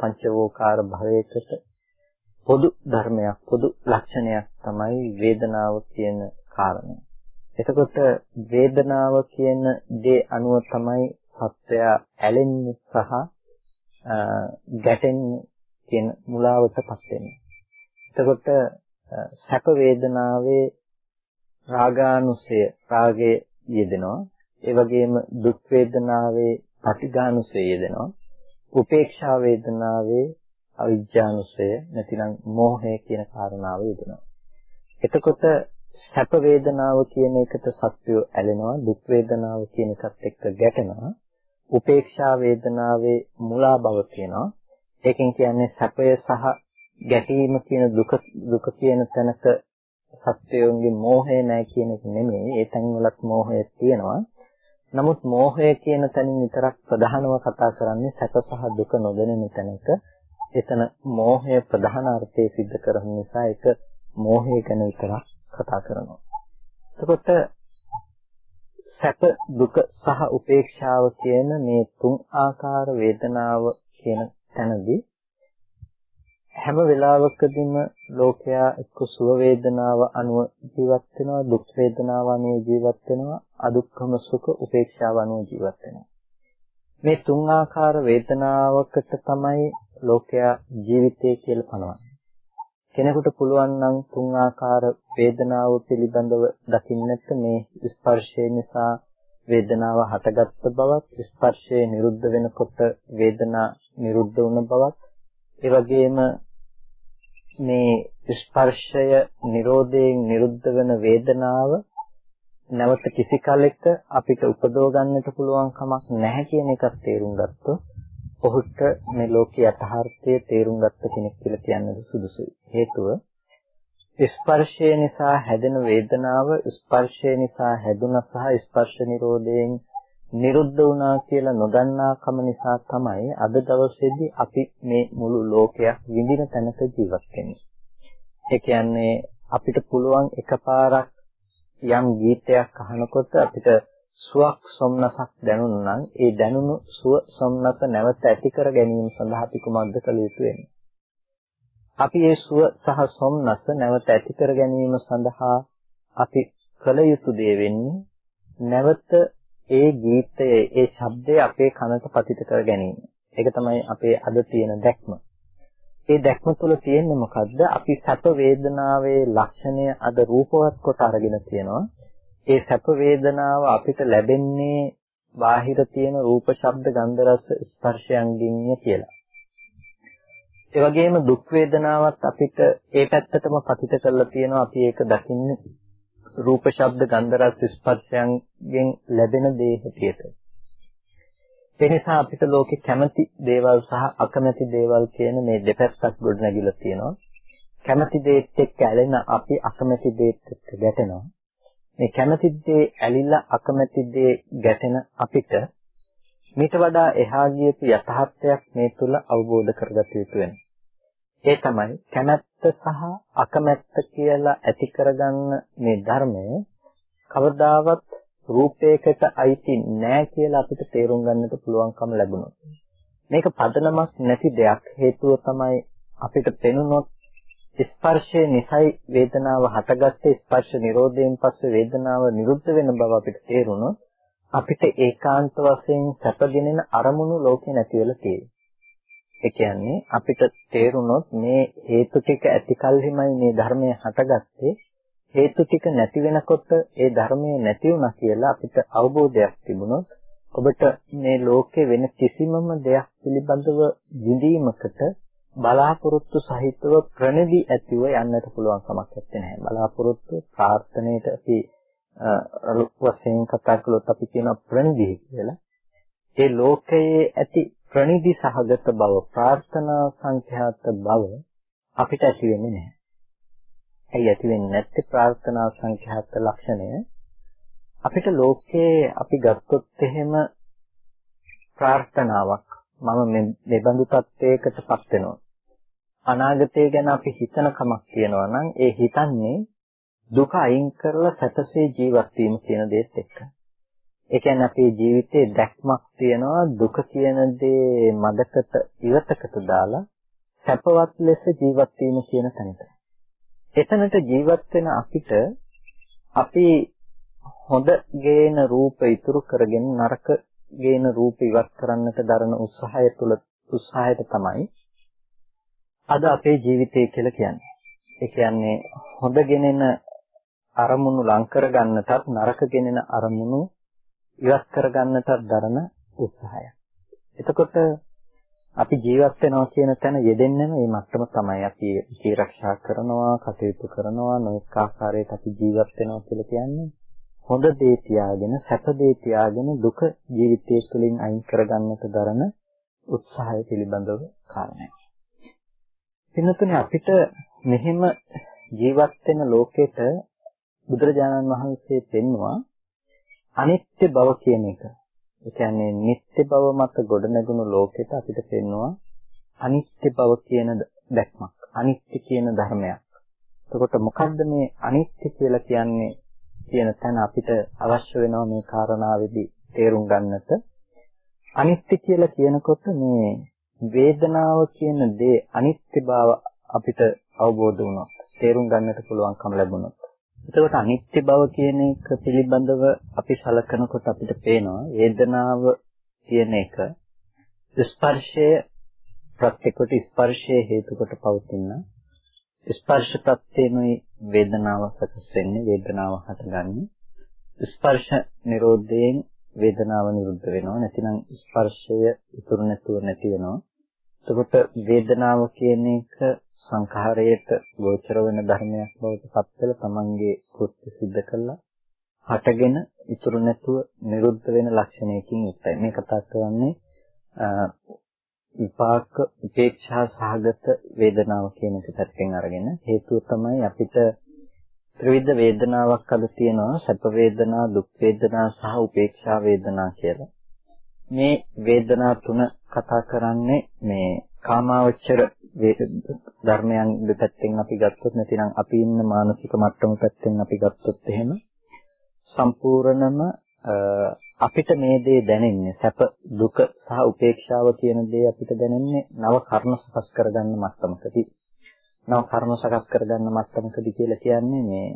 Speaker 1: පංචවෝකාර භවයකට පොදු ධර්මයක් පොදු ලක්ෂණයක් තමයි වේදනාව කියන කාරණය. එතකොට වේදනාව කියන දේ අනුව තමයි සත්‍යය ඇලෙන්නේ සහ ගැටෙන්නේ කියන මුලාවටපත් වෙන්නේ. එතකොට සැප වේදනාවේ රාගානුසය රාගයේ යෙදෙනවා. ඒ වගේම දුක් වේදනාවේ පටිඝානුසය යෙදෙනවා. උපේක්ෂා වේදනාවේ අවිජ්ජානුසය නැතිනම් මෝහය කියන කාරණාව යෙදෙනවා. එතකොට සැප වේදනාව කියන එකට සත්‍යය ඇලෙනවා දුක් වේදනාව කියන එකත් එක්ක ගැටෙනවා. උපේක්ෂා වේදනාවේ මුලා බව තියෙනවා ඒකෙන් කියන්නේ සැපය සහ ගැටීම කියන දුක දුක කියන තැනක සත්‍යයන්ගේ මෝහය නැහැ කියන එක නෙමෙයි. ඒ තැන්වලත් මෝහය තියෙනවා. නමුත් මෝහය කියන තැනින් විතරක් ප්‍රධානව කතා කරන්නේ සැප සහ දුක නොදැනෙන තැනක. එතන මෝහය ප්‍රධාන අර්ථය සිද්ධ කරන නිසා ඒක මෝහය ගැන විතරක් කතා කරනවා. එතකොට සැප දුක සහ උපේක්ෂාව කියන මේ තුන් ආකාර වේදනාව කියන තැනදී හැම වෙලාවකදීම ලෝකයා එක්ක සුව වේදනාව අනුව ජීවත් වෙනවා දුක් වේදනාව අනුව ජීවත් වෙනවා අදුක්ඛම සුඛ උපේක්ෂාව අනුව ජීවත් වෙනවා මේ තුන් ආකාර වේදනාවකට තමයි ලෝකයා ජීවිතය කියලා පනවන්නේ කෙනෙකුට පුළුවන් නම් තුන් ආකාර වේදනාව පිළිබඳව දකින්නට මේ ස්පර්ශය නිසා වේදනාව හටගත්ත බවත් ස්පර්ශය නිරුද්ධ වෙනකොට වේදනා නිරුද්ධ වුණ බවත් ඒ වගේම මේ ස්පර්ශය නිරෝධයෙන් නිරුද්ධ වෙන වේදනාව නැවත කිසි කලෙක අපිට උපදව ගන්නට පුළුවන් කමක් නැහැ කියන එකත් තේරුම් ගත්තොත් ඔහුට මේ ලෝකයේ යථාර්ථය තේරුම් ගත්ත කෙනෙක් කියලා කියන්නද සුදුසුයි. හේතුව ස්පර්ශය නිසා හැදෙන වේදනාව ස්පර්ශය නිසා හැදුන සහ ස්පර්ශ නිරෝධයෙන් නිරුද්ධ වුණා කියලා නොදන්නාකම නිසා තමයි අද දවසේදී අපි මේ මුළු ලෝකයක් විඳින තැනක ජීවත් වෙන්නේ. ඒ කියන්නේ අපිට පුළුවන් එකපාරක් යම් ගීතයක් අහනකොට අපිට සුවක් සොම්නසක් දැනුණු නම් ඒ දැනුණු සුව සොම්නස නැවත ඇති කර ගැනීම සඳහා අපි කුමක්ද කළ යුතු වෙන්නේ? අපි ඒ සුව සහ සොම්නස නැවත ඇති කර ගැනීම සඳහා අපි කළ යුතු දේ වෙන්නේ නැවත ඒ ගීතයේ ඒ ශබ්දය අපේ කනට පතිත කර ගැනීම. ඒක තමයි අපේ අද තියෙන දැක්ම. ඒ දැක්ම තුළ තියෙන්නේ මොකද්ද? අපි සැප වේදනාවේ ලක්ෂණය අද රූපවත් කොට අරගෙන තියෙනවා. ඒ සැප වේදනාව අපිට ලැබෙන්නේ බාහිර තියෙන රූප, ශබ්ද, ගන්ධ, රස, ස්පර්ශයන්ගින්ය කියලා. ඒ වගේම දුක් වේදනාවත් අපිට ඒ පැත්තටම පතිත කරලා තියෙනවා. අපි ඒක දකින්නේ රූප ශබ්ද ගන්ධ රස ස්පර්ශයන්ගෙන් ලැබෙන දේ හැටියට. ඒ නිසා අපිට ලෝකේ කැමති දේවල් සහ අකමැති දේවල් කියන මේ දෙපැත්තක් ගොඩනැගිලා තියෙනවා. කැමති දේත් එක්ක ඇලෙන අපි අකමැති දේත් එක්ක ගැටෙනවා. මේ කැමති දේ ඇලිලා අකමැති දේ ගැටෙන අපිට මීට වඩා එහා ගියපු යථාර්ථයක් මේ තුල අවබෝධ කරගත යුතු වෙනවා. ඒ තමයි කැමැත්ත සහ අකමැත්ත කියලා ඇති කරගන්න මේ ධර්මය කවදාවත් රූපයකට අයිති නෑ කියලා අපිට තේරුම් ගන්නට පුළුවන්කම ලැබුණොත් මේක පදනමක් නැති දෙයක් හේතුව තමයි අපිට පෙනුනොත් ස්පර්ශයේ නිසයි වේදනාව හටගත්තේ ස්පර්ශ නිරෝධයෙන් පස්සේ වේදනාව නිරුද්ධ වෙන බව අපිට තේරුණොත් අපිට ඒකාන්ත වශයෙන් සැපගෙනෙන අරමුණු ලෝකේ නැති වෙලා තියෙනවා ඒ කියන්නේ අපිට තේරුනොත් මේ හේතු ටික ඇතිකල්හිමයි මේ ධර්මය හටගත්තේ. හේතු ටික නැති වෙනකොට ඒ ධර්මය නැති වුණා කියලා අපිට අවබෝධයක් තිබුණොත් ඔබට මේ ලෝකේ වෙන කිසිමම දෙයක් පිළිබඳව විඳීමකට බලාපොරොත්තු සහිතව ප්‍රණිදි ඇතිව යන්නට පුළුවන් කමක් නැත්තේ බලාපොරොත්තු ප්‍රාර්ථනාවට අපි වශයෙන් කතා කළොත් අපි කියන ප්‍රණිදි කියලා ඒ ලෝකයේ ඇති ප්‍රණිදි සහගත බව ප්‍රාර්ථනා සංඛ්‍යාත බව අපිට ඇති වෙන්නේ නැහැ. ඇයි ඇති වෙන්නේ නැත්තේ ප්‍රාර්ථනා සංඛ්‍යාත ලක්ෂණය? අපිට ලෝකයේ අපි ගත්තොත් එහෙම ප්‍රාර්ථනාවක් මම මෙබඳු තත්වයකටපත් වෙනවා. අනාගතය ගැන අපි හිතන කමක් කියනවා නම් ඒ හිතන්නේ දුක අයින් කරලා සැපසේ ජීවත් වීම කියන දේත් එක්ක. ඒ කියන්නේ අපේ ජීවිතේ දැක්මක් තියනවා දුක කියන දේ මදකට ඉවතකට දාලා සැපවත් ලෙස ජීවත් වීම කියන තැනට. එතනට ජීවත් වෙන අපිට අපි හොඳ ගේන රූප ඉතුරු කරගෙන නරක ගේන රූප ඉවත් කරන්නට දරන උත්සාහය තුළ උත්සාහයට තමයි අද අපේ ජීවිතය කියලා කියන්නේ. ඒ කියන්නේ හොඳ ගෙනෙන අරමුණු ලං කර ගන්නටත් නරක ගෙනෙන අරමුණු ඉවත් කරගන්නට දරන උත්සාහය. එතකොට අපි ජීවත් වෙනවා කියන තැන යෙදෙන්නම මේ මට්ටම තමයි අපි ජී ආරක්ෂා කරනවා, කටයුතු කරනවා, නොඑක ආකාරයට අපි ජීවත් වෙනවා කියලා කියන්නේ. හොඳ දේ තියාගෙන, සැප දේ තියාගෙන දුක ජීවිතයේ තුලින් අයින් කරගන්නට දරන උත්සාහය පිළිබඳව කාරණයක්. පින්නතුනේ අපිට මෙහෙම ජීවත් වෙන ලෝකෙට බුදුරජාණන් වහන්සේ පෙන්වුවා අනිත්‍ය බව කියන එක. ඒ කියන්නේ නිත්‍ය බව මත ගොඩනැගුණු ලෝකෙට අපිට පෙන්වනවා අනිත්‍ය බව කියන දැක්මක්. අනිත්‍ය කියන ධර්මයක්. එතකොට මොකද්ද මේ අනිත්‍ය කියලා කියන්නේ කියන තැන අපිට අවශ්‍ය වෙනවා මේ කාරණාවේදී තේරුම් ගන්නට. අනිත්‍ය කියලා කියනකොට මේ වේදනාව කියන දේ අනිත්‍ය බව අපිට අවබෝධ වුණොත් තේරුම් ගන්නට පුළුවන්කම ලැබුණොත් එතකොට අනිත්‍ය බව කියන එක පිළිබඳව අපි සලකනකොට අපිට පේනවා වේදනාව කියන එක ස්පර්ශය ප්‍රත්‍යකොට ස්පර්ශයේ හේතු කොට පවතින ස්පර්ශ ප්‍රත්‍යයන්යි වේදනාව සකස් වෙන්නේ වේදනාව හටගන්නේ. ස්පර්ශ නිරෝධයෙන් වේදනාව නිරුද්ධ වෙනවා. නැතිනම් ස්පර්ශය ඉතුරු නැතුව නැති වෙනවා. එතකොට වේදනාව කියන එක සංඛාරයට ගෝචර වෙන ධර්මයක් බවට පත් වෙලා තමන්ගේ කෘත්‍ය સિદ્ધ කළා හටගෙන ඉතුරු නැතුව නිරුද්ධ වෙන ලක්ෂණයකින් යුක්තයි මේ කතා කරන්නේ විපාක උපේක්ෂා සහගත වේදනාව කියන එක පැත්තෙන් අරගෙන හේතුව තමයි අපිට ත්‍රිවිධ වේදනාවක් අද තියෙනවා සැප වේදනා දුක් වේදනා සහ උපේක්ෂා වේදනා කියලා මේ වේදනා තුන කතා කරන්නේ මේ කාමාවචර ධර්මයන් දෙපැත්තෙන් අපි ගත්තොත් නැතිනම් අපි ඉන්න මානසික මට්ටම පැත්තෙන් අපි ගත්තොත් එහෙම සම්පූර්ණම අපිට මේ දේ දැනෙන්නේ සැප දුක සහ උපේක්ෂාව කියන දේ අපිට දැනෙන්නේ නව කර්ම සකස් කරගන්න මට්ටමකදී. නව කර්ම සකස් කරගන්න මට්ටමකදී කියලා කියන්නේ මේ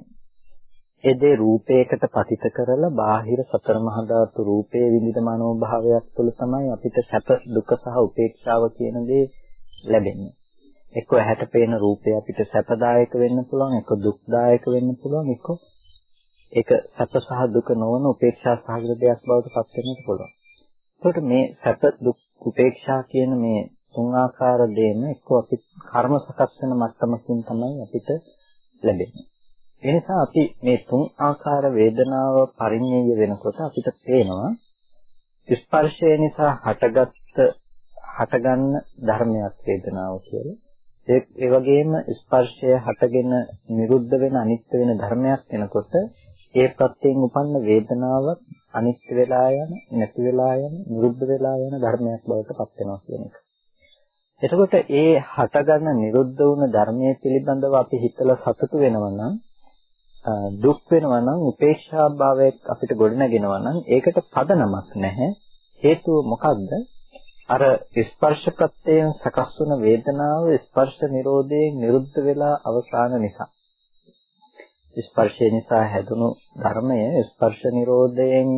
Speaker 1: ඒ දේ රූපයකට පතිත කරලා බාහිර සතර මහා ධාතු රූපයේ විඳින මනෝභාවයක් තුළ තමයි අපිට සැප දුක සහ උපේක්ෂාව කියන දේ ලැබෙන්නේ. එක්ක ඇහැට පේන රූපය අපිට සැපදායක වෙන්න පුළුවන්, එක්ක දුක්දායක වෙන්න පුළුවන්, එක්ක ඒක සැප සහ දුක නොවන උපේක්ෂා සහගත දෙයක් බවට පත් වෙන්නත් පුළුවන්. ඒකට මේ සැප දුක් උපේක්ෂා කියන මේ තුන් ආකාර දෙන්න එක්ක අපි කර්ම සකස් වෙන මට්ටමකින් තමයි අපිට ලැබෙන්නේ. ඒ නිසා අපි මේ තුන් ආකාර වේදනාව පරිඤ්ඤය වෙනකොට අපිට පේනවා ස්පර්ශය නිසා හටගත්ත හටගන්න ධර්මයක් වේදනාව කියලා. ඒ ඒ වගේම ස්පර්ශය හටගෙන නිරුද්ධ වෙන අනිත්‍ය වෙන ධර්මයක් වෙනකොට ඒ ප්‍රත්‍යයෙන් උපන්න වේදනාවක් අනිත්‍ය වෙලා යන නැති වෙලා යන නිරුද්ධ වෙලා යන ධර්මයක් බවට පත් වෙනවා කියන එක. එතකොට ඒ හටගන්න නිරුද්ධ වුණ ධර්මයේ පිළිබඳව අපි හිතලා සතුටු වෙනවා නම් දුක් වෙනවා නම් උපේක්ෂා භාවයක් අපිට ගොඩනගෙනවා නම් ඒකට පදනමක් නැහැ. හේතුව මොකක්ද? අර ස්පර්ශ ප්‍රත්‍යයෙන් සකස් වන වේදනාව ස්පර්ශ නිරෝධයෙන් නිරුද්ධ වෙලා අවසාන නිසා. ස්පර්ශය නිසා හැදුණු ධර්මය ස්පර්ශ නිරෝධයෙන්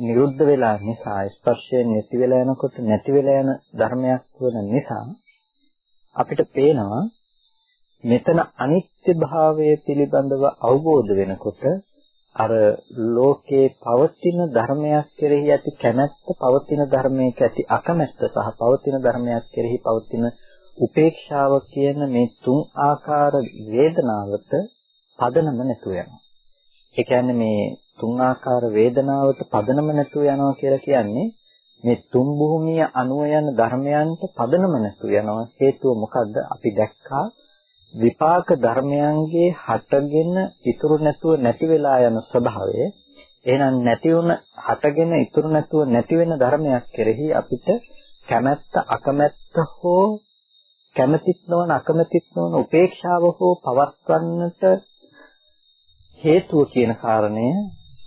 Speaker 1: නිරුද්ධ වෙලා නිසා ස්පර්ශයෙන් නැති වෙලා යනකොට නැති වෙලා යන ධර්මයක් වන නිසා අපිට පේනවා මෙතන අනිත්‍ය භාවය පිළිබඳව අවබෝධ වෙනකොට අර ලෝකේ පවතින ධර්මයක් කෙරෙහි ඇති කැමැත්ත පවතින ධර්මයක ඇති අකමැත්ත සහ පවතින ධර්මයක් කෙරෙහි පවතින උපේක්ෂාව කියන මේ තුන් ආකාර වේදනාවට පදනම නැතුව යනවා. ඒ කියන්නේ මේ තුන් ආකාර වේදනාවට පදනම නැතුව යනවා කියලා කියන්නේ මේ තුන් භූමිය අනුව යන ධර්මයන්ට පදනම නැතුව යනවා හේතුව මොකද්ද අපි දැක්කා විපාක ධර්මයන්ගේ හටගෙන ඉතුරු නැතුව නැති වෙලා යන ස්වභාවය එහෙනම් නැති වුණ හටගෙන ඉතුරු නැතුව නැති වෙන ධර්මයක් කෙරෙහි අපිට කැමැත්ත අකමැත්ත හෝ කැමැතිත් නොවන අකමැතිත් නොවන උපේක්ෂාව හෝ පවත්වන්නට හේතුව කියන කාරණය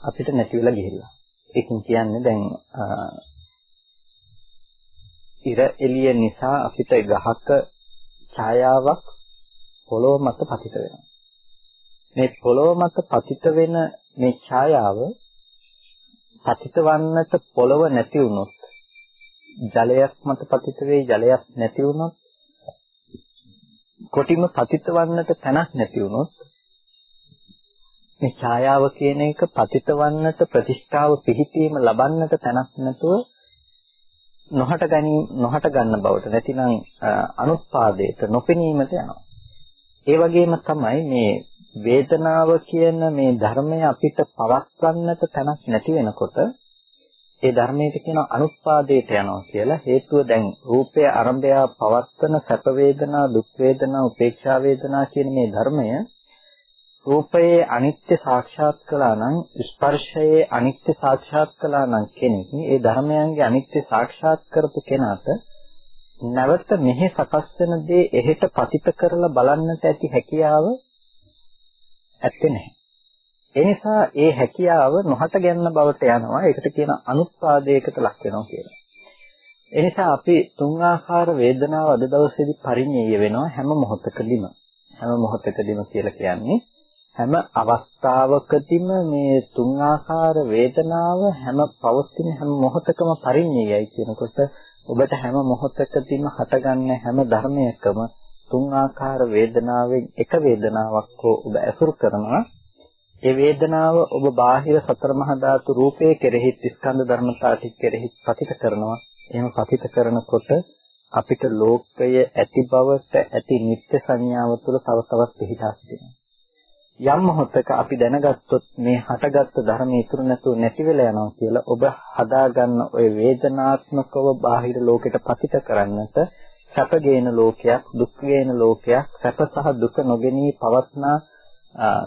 Speaker 1: අපිට නැති වෙලා ගිහිල්ලා. ඒකෙන් කියන්නේ දැන් ඉර එළිය නිසා අපිට ගහක ඡායාවක් පොළොව මත පතිත වෙනවා. මේ පොළොව මත පතිත වෙන මේ ඡායාව පතිත වන්නට පොළොව නැති වුණොත් ජලයක් මත පතිත වෙයි ජලයක් නැති වුණොත් කොටිම පතිත වන්නට තැනක් නැති වුණොත් මේ ඡායාව කියන එක පතිත වන්නට ප්‍රතිෂ්ඨාව පිහිටීම ලබන්නට තැනක් නැතුව නොහට ගැනීම නොහට ගන්න බවට නැතිනම් අනුත්පාදයට නොපෙනීමට යනවා ඒ වගේම තමයි මේ වේදනාව කියන මේ ධර්මය අපිට පවත්වන්නට තැනක් නැති වෙනකොට ඒ ධර්මයට කියන අනුත්පාදයට යනවා කියලා හේතුව දැන් රූපය අරඹය පවත්වන සැප වේදනා දුක් වේදනා උපේක්ෂා වේදනා කියන මේ ධර්මය රූපයේ අනිත්‍ය සාක්ෂාත් කළා නම් ස්පර්ශයේ අනිත්‍ය සාක්ෂාත් කළා නම් කෙනෙක් ඒ ධර්මයන්ගේ අනිත්‍ය සාක්ෂාත් කරපු කෙනාට නැවත මෙහි සකස් වෙන දේ එහෙට පතිත කරලා බලන්නට ඇති හැකියාව ඇත්තේ නැහැ. ඒ නිසා ඒ හැකියාව නොහට ගන්න බවට යනවා. ඒකට කියන අනුත්පාදයකට ලක් වෙනවා කියලා. එනිසා අපි තුන් ආකාර වේදනාව අද දවසේදී පරිඤ්ඤය වෙනවා හැම මොහොතකදීම. හැම මොහොතකදීම කියලා කියන්නේ හැම අවස්ථාවකදීම මේ තුන් ආකාර වේදනාව හැම පවතින හැම මොහොතකම පරිඤ්ඤයයි කියනකොට ඔබට හැම මොහොතකදීම හටගන්න හැම ධර්මයකම තුන් ආකාර වේදනාවෙන් එක වේදනාවක් හෝ ඔබ ඇසුරු කරනවා. ඒ වේදනාව ඔබ බාහිර සතර මහා ධාතු රූපයේ කෙරෙහි ස්කන්ධ ධර්මතා ටික කෙරෙහි පතිත කරනවා. එහෙම පතිත කරනකොට අපිට ලෝකය ඇති බවට ඇති නිත්‍ය සංඥාව තුළ තව තවත් පිහිටා සිටිනවා. යම් මොහොතක අපි දැනගත්තොත් මේ හටගත්තු ධර්මයේ ඉතුරු නැතුව නැති වෙලා යනවා කියලා ඔබ හදාගන්න ওই වේදනාත්මකව බාහිර ලෝකෙට පතිත කරන්නට සැප ගේන ලෝකයක් දුක් ගේන ලෝකයක් සැප සහ දුක නොගෙනී පවත්නා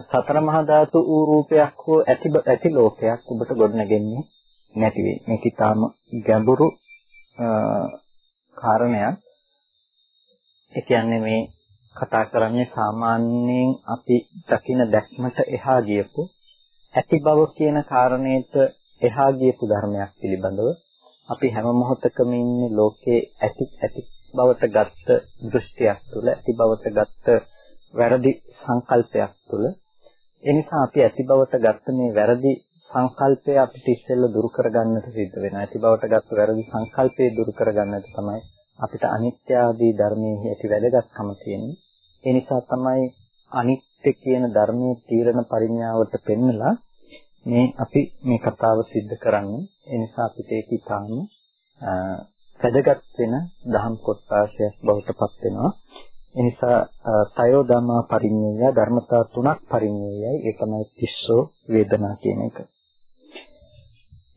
Speaker 1: සතර මහා ධාතු ඌ රූපයක් හෝ ඇති ඇති ලෝකයක් ඔබට ගොඩනගෙන්නේ නැති වෙයි. මේක ඊටාම ගැඹුරු කාරණයක්. ඒ කියන්නේ මේ කතා කරන්නේ සාමාන්‍යයෙන් අපි දකින දැක්මට එහා ගියපු ඇති බව කියන කාරණේට එහා ගියපු ධර්මයක් පිළිබඳව අපි හැම මොහොතකම ඉන්නේ ලෝකේ ඇති ඇති බවට ගත්ත දෘෂ්ටියක් තුළ ඇති බවට ගත්ත වැරදි සංකල්පයක් තුළ ඒ නිසා අපි ඇති බවට ගත්ත මේ වැරදි සංකල්පය අපිට ඉස්සෙල්ලා දුරු කරගන්නට සිද්ධ වෙනවා. ඇති බවට ගත්ත වැරදි සංකල්පය දුරු කරගන්නට තමයි අපිට අනිත්‍ය ආදී ධර්මයේ ඇති වැදගත්කම තියෙන්නේ. ඒ නිසා තමයි අනිත්‍ය කියන ධර්මයේ තීරණ පරිඥාවට පෙන්නලා මේ අපි මේ කතාව සිද්ධ කරන්නේ. ඒ නිසා අපිට ඒක ඉතාම වැදගත් වෙන දහම් කොටසක් බවට පත් වෙනවා. ඒ නිසා තයෝ ධම්මා පරිඤ්ඤය ධර්මතා තුනක් පරිඤ්ඤයයි ඒ තමයි තිස්සෝ වේදනා කියන එක.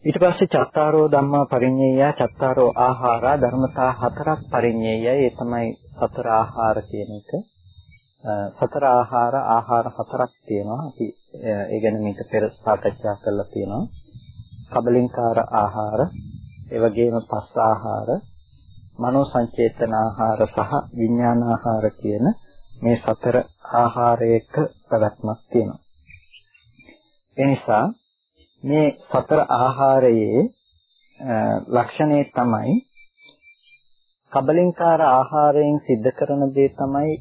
Speaker 1: ඊට පස්සේ චත්තාරෝ ධම්මා පරිඤ්ඤය චත්තාරෝ ආහාරා ධර්මතා හතරක් පරිඤ්ඤයයි ඒ තමයි සතර ආහාර කියන එක. සතර ආහාර ආහාර හතරක් තියෙනවා. අපි ඒ ගැන මේක පෙර සාකච්ඡා කරලා තියෙනවා. කබලින්කාර ආහාර, ඒ වගේම පස් ආහාර, මනෝ සංචේතන ආහාර සහ විඥාන ආහාර කියන මේ සතර ආහාරයක පැවැත්මක් තියෙනවා. ඒ නිසා මේ සතර ආහාරයේ ලක්ෂණය තමයි කබලින්කාර ආහාරයෙන් සිද්ධ කරන දේ තමයි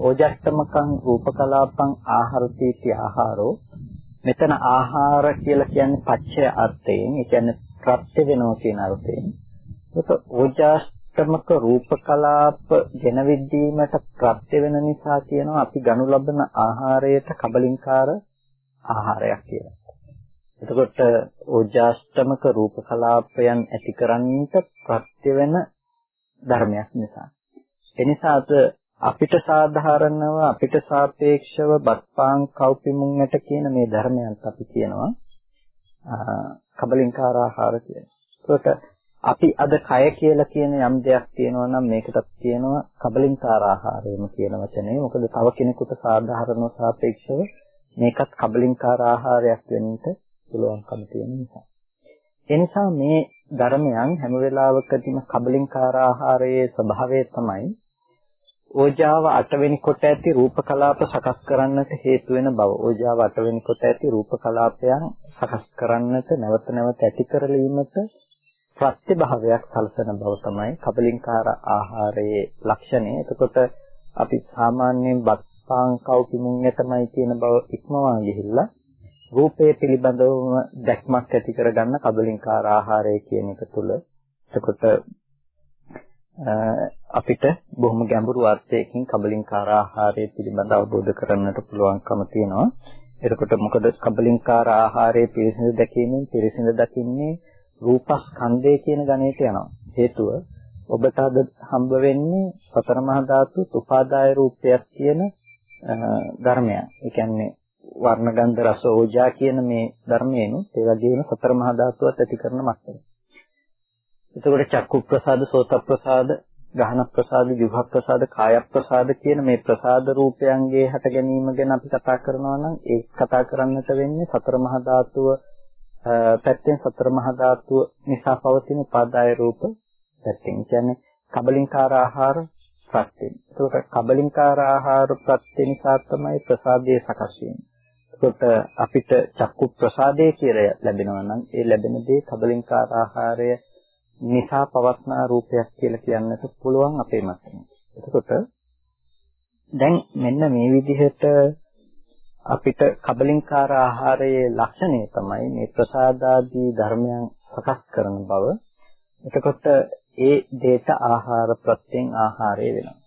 Speaker 1: ඕජට්ටමකං රූපකලාපං ආහාරතීති ආහාරෝ මෙතන ආහාර කියලා කියන්නේ පච්චය අර්ථයෙන් ඒ කියන්නේ ප්‍රත්‍ය වෙනවා කියන අර්ථයෙන් ඒක ඕජාෂ්ටමක රූපකලාප ගෙනවිද්දීමට ප්‍රත්‍ය වෙන නිසා කියනවා අපි ගනු ලබන ආහාරයට කබලින්කාර ආහාරයක් කියලා. එතකොට ඕජාෂ්ටමක රූපකලාපයන් ඇති කරන්නට ප්‍රත්‍ය වෙන ධර්මයක් නිසා. එනිසා අපිට සාධාරණව අපිට සාපේක්ෂව බත්පාන් කව්පිමුන්නට කියන මේ ධර්මයන්ත් අපි කියනවා කබලින්කාර ආහාර කියලා. ඒකට අපි අද කය කියලා කියන යම් දෙයක් තියෙනවා නම් මේකටත් කියනවා කබලින්කාර ආහාරයම කියන වචනේ. මොකද තව කෙනෙකුට සාධාරණව සාපේක්ෂව මේකත් කබලින්කාර ආහාරයක් වෙන්න පුළුවන්කම තියෙන නිසා. ඒ නිසා මේ ධර්මයන් හැම වෙලාවකදීම කබලින්කාර ආහාරයේ ස්වභාවය තමයි ඕජාව 8 වෙනි කොට ඇති රූප කලාප සකස් කරන්නට හේතු වෙන බව. ඕජාව 8 වෙනි කොට ඇති රූප කලාපයන් සකස් කරන්නට නැවත නැවත ඇති කරලීමට ප්‍රත්‍යභාවයක් සලසන බව තමයි කබලින්කාර ආහාරයේ ලක්ෂණය. එතකොට අපි සාමාන්‍යයෙන් බත් පාන් කව්පිමුන්නේ තමයි කියන බව ඉක්මවා ගිහිල්ලා රූපයේ පිළිබඳවම දැක්මක් ඇති කරගන්න කබලින්කාර ආහාරය කියන එක තුල එතකොට අපිට බොහොම ගැඹුරු අර්ථයකින් කබලින්කාර ආහාරය පිළිබඳ අවබෝධ කරගන්නට පුළුවන්කම තියෙනවා. එතකොට මොකද කබලින්කාර ආහාරයේ පිරිසිදු දැකීමෙන් පිරිසිදු දකින්නේ රූපස්කන්ධය කියන ගණයට යනවා. හේතුව ඔබට අද හම්බ වෙන්නේ සතර මහා ධාතු උපාදාය රූපයක් කියන ධර්මයක්. ඒ කියන්නේ වර්ණ ගන්ධ රස ඕජා කියන මේ ධර්මයෙන් ඒ වගේම සතර මහා ධාතුවත් ඇති කරන මට්ටම. එතකොට චක්කු ප්‍රසාද, සෝත ප්‍රසාද, ගහන ප්‍රසාද, ජීව ප්‍රසාද, කාය ප්‍රසාද කියන මේ ප්‍රසාද රූපයන්ගේ හට ගැනීම ගැන අපි කතා කරනවා නම් ඒ කතා කරන්නට වෙන්නේ සතර මහා ධාතුව පැත්තෙන් සතර මහා ධාතුව නිසා පවතින උපාදාය රූප පැත්තෙන්. කියන්නේ කබලින්කාර ආහාර ප්‍රත්‍යයෙන්. ඒකට කබලින්කාර ආහාර ප්‍රත්‍ය නිසා තමයි ප්‍රසාදයේ සකස් වෙන්නේ. එතකොට අපිට චක්කු ප්‍රසාදය කියලා ලැබෙනවා නම් ඒ ලැබෙන දේ කබලින්කාර ආහාරය නිසා පවස්නා රූපයක් කියලා කියන්නට පුළුවන් අපේ මතයෙන්. එතකොට දැන් මෙන්න මේ විදිහට අපිට කබලින්කාර ආහාරයේ ලක්ෂණය තමයි මේ ප්‍රසාදාදී ධර්මයන් සකස් කරන බව. එතකොට ඒ දේට ආහාර ප්‍රත්‍යයෙන් ආහාරය වෙනවා.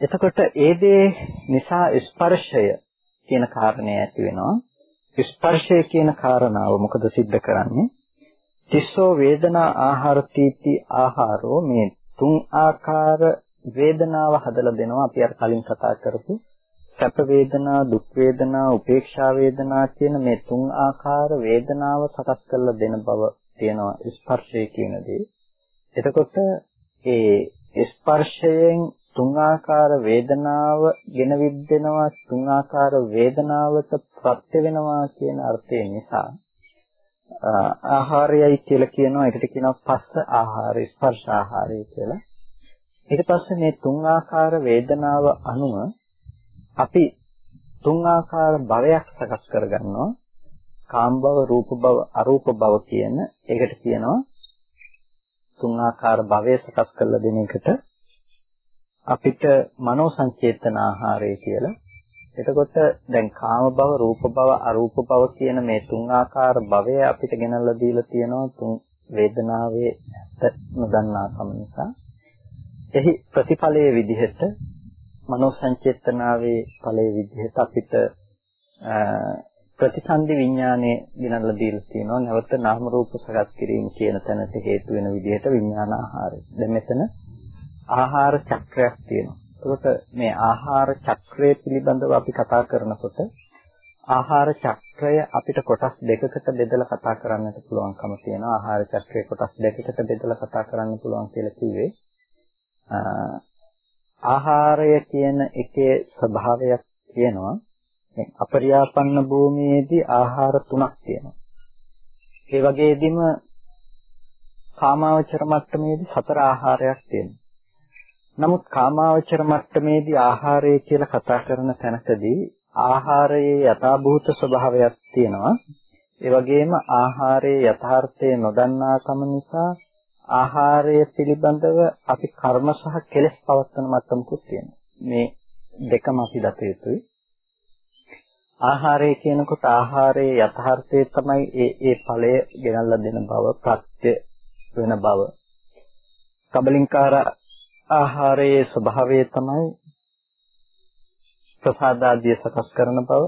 Speaker 1: එතකොට ඒ දේ නිසා ස්පර්ශය කියන කාරණය ඇති වෙනවා. ස්පර්ශය කියන කාරණාව මොකද सिद्ध කරන්නේ? තිස්සෝ වේදනා ආහාර තීති ආහාරෝ මේ තුන් ආකාර වේදනාව හදලා දෙනවා අපි අර කලින් කතා කරපු සැප වේදනා දුක් වේදනා උපේක්ෂා වේදනා කියන මේ තුන් ආකාර වේදනාව සකස් කරලා දෙන බව තියෙනවා ස්පර්ශය කියන දේ. එතකොට ඒ ස්පර්ශයෙන් තුන් ආකාර වේදනාව ගෙන විද්දෙනවා තුන් ආකාර වේදනාවට ප්‍රත්‍ය වෙනවා කියන අර්ථය නිසා ආහාරයයි කියලා කියනවා. ඒකට කියනවා පස්ස ආහාර ස්පර්ශ ආහාරය කියලා. ඊට පස්සේ මේ තුන් ආකාර වේදනාව අනුව අපි තුන් ආකාර භවයක් සකස් කරගන්නවා. කාම භව රූප භව අරූප භව කියන ඒකට කියනවා. තුන් ආකාර භවය සකස් කරලා දෙන එකට අපිට මනෝ සංචේතන ආහාරය කියලා. එතකොට දැන් කාම භව, රූප භව, අරූප භව කියන මේ තුන් ආකාර භවය අපිට ගෙනල්ලා දීලා තියෙනවා තුන් වේදනාවේ ඇත්ත නොදන්නාකම නිසා. එහි ප්‍රතිඵලයේ විදිහට මනෝ සංචේතනාවේ ඵලයේ විදිහට අපිට ප්‍රතිසන්දි විඥානයේ ගෙනල්ලා දීලා තියෙනවා. නැවත නාම රූප සකස් කිරීම කියන තැනට හේතු වෙන විදිහට විඥාන ආහාරය. දැන් මෙතන ආහාර චක්‍රයක් තියෙනවා. එතකොට මේ ආහාර චක්‍රය පිළිබඳව අපි කතා කරනකොට ආහාර චක්‍රය අපිට කොටස් දෙකකට බෙදලා කතා කරන්නට පුළුවන්කම තියෙනවා. ආහාර චක්‍රය කොටස් දෙකකට බෙදලා කතා කරන්න පුළුවන් කියලා කිව්වේ. ආහාරය කියන එකේ ස්වභාවයක් තියෙනවා. අපරියාපන්න භූමියේදී ආහාර තුනක් තියෙනවා. ඒ වගේදීම කාමාවචර මට්ටමේදී සතර ආහාරයක් තියෙනවා. නමුත් කාමාවචර මට්ටමේදී ආහාරය කියලා කතා කරන තැනකදී ආහාරයේ යථාභූත ස්වභාවයක් තියෙනවා. ඒ වගේම ආහාරයේ යථාර්ථය නොදන්නාකම නිසා ආහාරය පිළිබඳව අපි කර්ම සහ කෙලෙස් පවත්වන මට්ටමකුත් තියෙනවා. මේ දෙකම අපි දත යුතුයි. ආහාරය කියනකොට ආහාරයේ යථාර්ථය තමයි ඒ ඒ ඵලය ගෙනල්ලා දෙන බව ප්‍රත්‍ය වෙන බව. කබලින්කාර ආහාරයේ ස්වභාවය තමයි ප්‍රසාදාදිය සකස් කරන බව.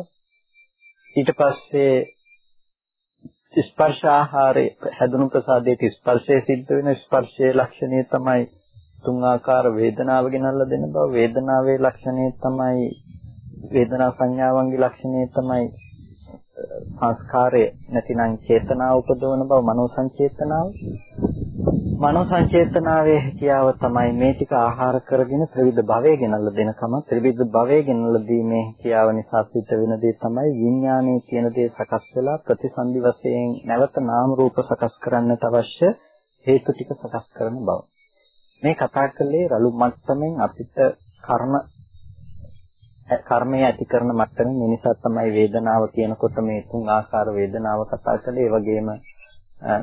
Speaker 1: ඊට පස්සේ ස්පර්ශ ආහාරයේ හැදුණු ප්‍රසාදයේ ස්පර්ශයේ සිද්ධ වෙන ස්පර්ශයේ ලක්ෂණය තමයි තුන් ආකාර වේදනාව ගෙනල්ලා දෙන බව. වේදනාවේ ලක්ෂණය තමයි වේදනා සංඥාවන්ගේ ලක්ෂණය තමයි සංස්කාරය නැතිනම් චේතනාව උපදවන බව මනෝ සංචේතනාව මනෝ සංචේතනාවේ හැකියාව තමයි මේ ටික ආහාර කරගෙන ත්‍රිවිධ භවයේ ගෙනල්ලා දෙනකම ත්‍රිවිධ භවයේ ගෙනල්ලා දීමේ හැකියාව නිසා සිද්ධ වෙන දේ තමයි විඥානයේ කියන දේ සකස් වෙලා ප්‍රතිසන්දි වශයෙන් නැවත නාම රූප සකස් කරන්නට අවශ්‍ය හේතු ටික සකස් කරන බව. මේ කතා කළේ රළු මට්ටමින් අපිට කර්ම කර්මය ඇති කරන මට්ටමින් මේ නිසා තමයි වේදනාව කියනකොට මේ තුන් ආකාර වේදනාව කතා කළේ. ඒ වගේම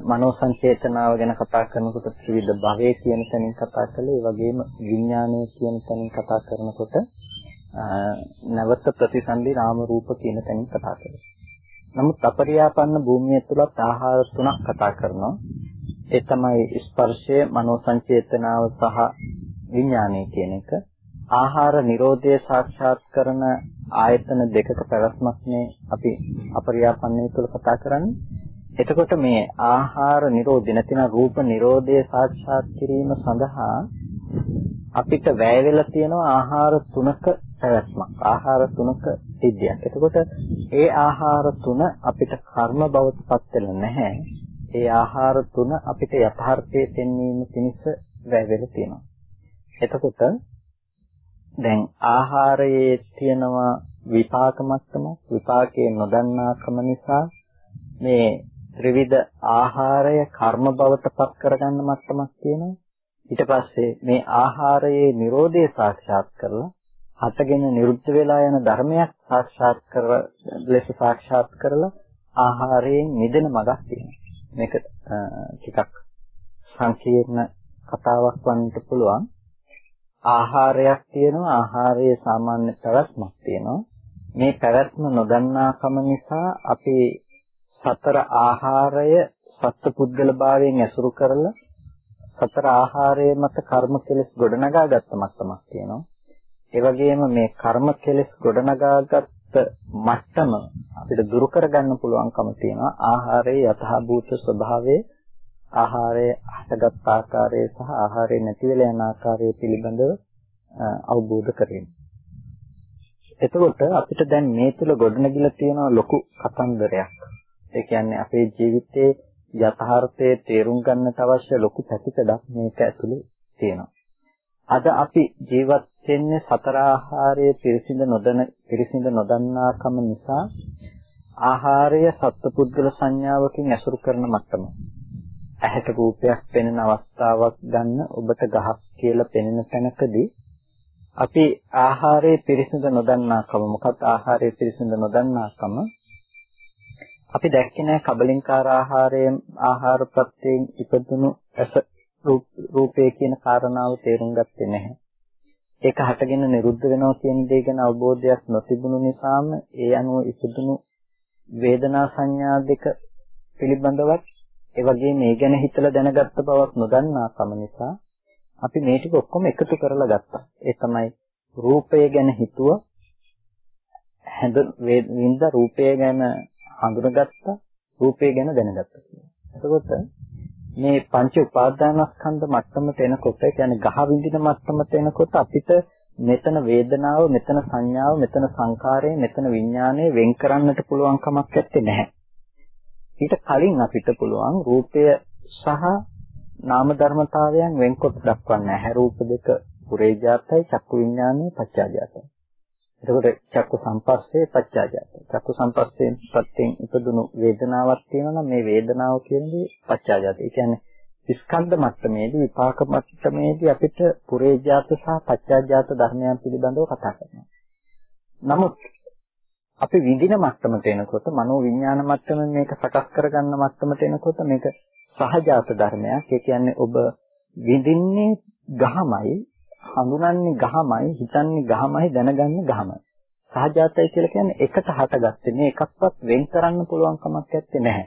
Speaker 1: මනෝ සංචේතනාව ගැන කතා කරනකොට ත්‍රිවිධ භවය කියන තැනින් කතා කළේ. ඒ වගේම විඥානය කියන තැනින් කතා කරනකොට නැවත ප්‍රතිසන්දි නාම රූප කියන තැනින් කතා කළේ. නමුත් අපරියාපන්න භූමිය තුලත් ආහාර තුනක් කතා කරනවා. ඒ තමයි ස්පර්ශය, මනෝ සංචේතනාව සහ විඥානය කියන එක. ආහාර නිරෝධය සාක්ෂාත් කරන ආයතන දෙකක පැවැත්මක් මේ අපි අපරියාපන්නය තුල කතා කරන්නේ. එතකොට මේ ආහාර නිරෝධය නැතිනම් රූප නිරෝධය සාක්ෂාත් කිරීම සඳහා අපිට වැය වෙලා තියෙනවා ආහාර තුනක පැවැත්මක්. ආහාර තුනක සිද්ධියක්. එතකොට ඒ ආහාර තුන අපිට කර්ම බවට පත් වෙලා නැහැ. ඒ ආහාර තුන අපිට යථාර්ථයේ පෙන්වීම පිණිස වැය වෙලා තියෙනවා. එතකොට දැන් ආහාරයේ තියෙනවා විපාක මට්ටමක් විපාකයේ නොදන්නාකම නිසා මේ ත්‍රිවිධ ආහාරය කර්ම බවට පත් කරගන්න මට්ටමක් තියෙනවා. ඊට පස්සේ මේ ආහාරයේ Nirodhe සාක්ෂාත් කරලා හටගෙන නිරුද්ධ වෙලා යන ධර්මයක් සාක්ෂාත් කර ලෙස සාක්ෂාත් කරලා ආහාරයෙන් මිදෙන මගක් තියෙනවා. මේක ටිකක් සංකීර්ණ කතාවක් වන්නට පුළුවන්. ආහාරයක් තියෙනවා ආහාරයේ සාමාන්‍ය පැවැත්මක් තියෙනවා. මේ පැවැත්ම නොදන්නාකම නිසා අපි සතර ආහාරය සත්පුද්ගල භාවයෙන් ඇසුරු කරලා සතර ආහාරයේ මත කර්ම කෙලස් ගොඩනගා ගත්ත මට්ටමක් තියෙනවා. ඒ වගේම මේ කර්ම කෙලස් ගොඩනගාගත් මට්ටම අපිට දුරු කරගන්න පුළුවන්කම තියෙනවා. ආහාරයේ යථාභූත ස්වභාවය, ආහාරයේ හටගත් ආකාරය සහ ආහාරයේ නැති වෙලා යන ආකාරය පිළිබඳව අවබෝධ කරගන්න. එතකොට අපිට දැන් මේ තුල ගොඩනැගිලා තියෙන ලොකු කතන්දරයක්. ඒ කියන්නේ අපේ ජීවිතයේ යථාර්ථයේ තේරුම් ගන්නට අවශ්‍ය ලොකු පැතිකඩක් මේක ඇතුලේ තියෙනවා. අද අපි ජීවත් වෙන්නේ සතර ආහාරයේ පිරිසිඳ නොදන පිරිසිඳ නොදන්නාකම නිසා ආහාරය සත්පුද්ගල සංඥාවකින් ඇසුරු කරන මට්ටම. ඇහැට රූපයක් පෙනෙන අවස්ථාවක් ගන්න ඔබට ගහක් කියලා පෙනෙන තැනකදී අපි ආහාරයේ පිරිසිඳ නොදන්නාකම මොකක්ද ආහාරයේ පිරිසිඳ නොදන්නාකම අපි දැක්කේ නැහැ කබලින්කාර ආහාරයෙන් ආහාර ප්‍රත්‍යයෙන් ඉපදුණු ඇස රූපය කියන කාරණාව තේරුම් ගත්තේ නැහැ. ඒක හටගෙන නිරුද්ධ වෙනවා කියන දේ ගැන අවබෝධයක් නොතිබුණු නිසාම ඒ අනුව ඉපදුණු වේදනා සංඥා දෙක පිළිබඳවත් ඒ වගේම මේ ගැන හිතලා දැනගත්ත බවක් නොදන්නාකම නිසා අපි මේ ටික ඔක්කොම එකතු කරලා ගත්තා. ඒ තමයි රූපය ගැන හිතුව හැඳ විඳ රූපය ගැන හඳුනගත්තා රූපය ගැන දැනගත්තා කියලා. එතකොට මේ පංච උපාදානස්කන්ධ මට්ටමට එනකොට කියන්නේ ගහ විඳින මට්ටමට එනකොට අපිට මෙතන වේදනාව මෙතන සංඥාව මෙතන සංකාරය මෙතන විඥානය වෙන් කරන්නට පුළුවන් කමක් නැත්තේ නැහැ. ඊට කලින් අපිට පුළුවන් රූපය සහ නාම ධර්මතාවයන් වෙන්කොට දක්වන්න. ඇහැ රූප දෙක පුරේජාතයි චක්කු විඥානය පච්චාජාතයි. එතකොට චක්කු සම්පස්සේ පච්චාජාත. චක්කු සම්පස්සේ ප්‍රත්‍යයෙන් ඉපදුණු වේදනාවක් තියෙනවා නම් මේ වේදනාව කියන්නේ පච්චාජාත. ඒ කියන්නේ ස්කන්ධ මට්ටමේදී විපාක මට්ටමේදී අපිට පුරේජාත සහ පච්චාජාත ධර්මයන් පිළිබඳව කතා කරනවා. නමුත් අපි විඳින මට්ටමට එනකොට මනෝ විඥාන මට්ටමෙන් මේක සකස් කරගන්න මට්ටමට එනකොට මේක සහජාත ධර්මයක්. ඒ කියන්නේ ඔබ විඳින්නේ ගහමයි හඳුනන්නේ ගහමයි, හිතන්නේ ගහමයි, දැනගන්නේ ගහමයි. සහජාතයි කියලා කියන්නේ එකට හටගත්තේ මේ එකක්වත් වෙන් කරන්න පුළුවන් කමක් නැත්තේ නැහැ.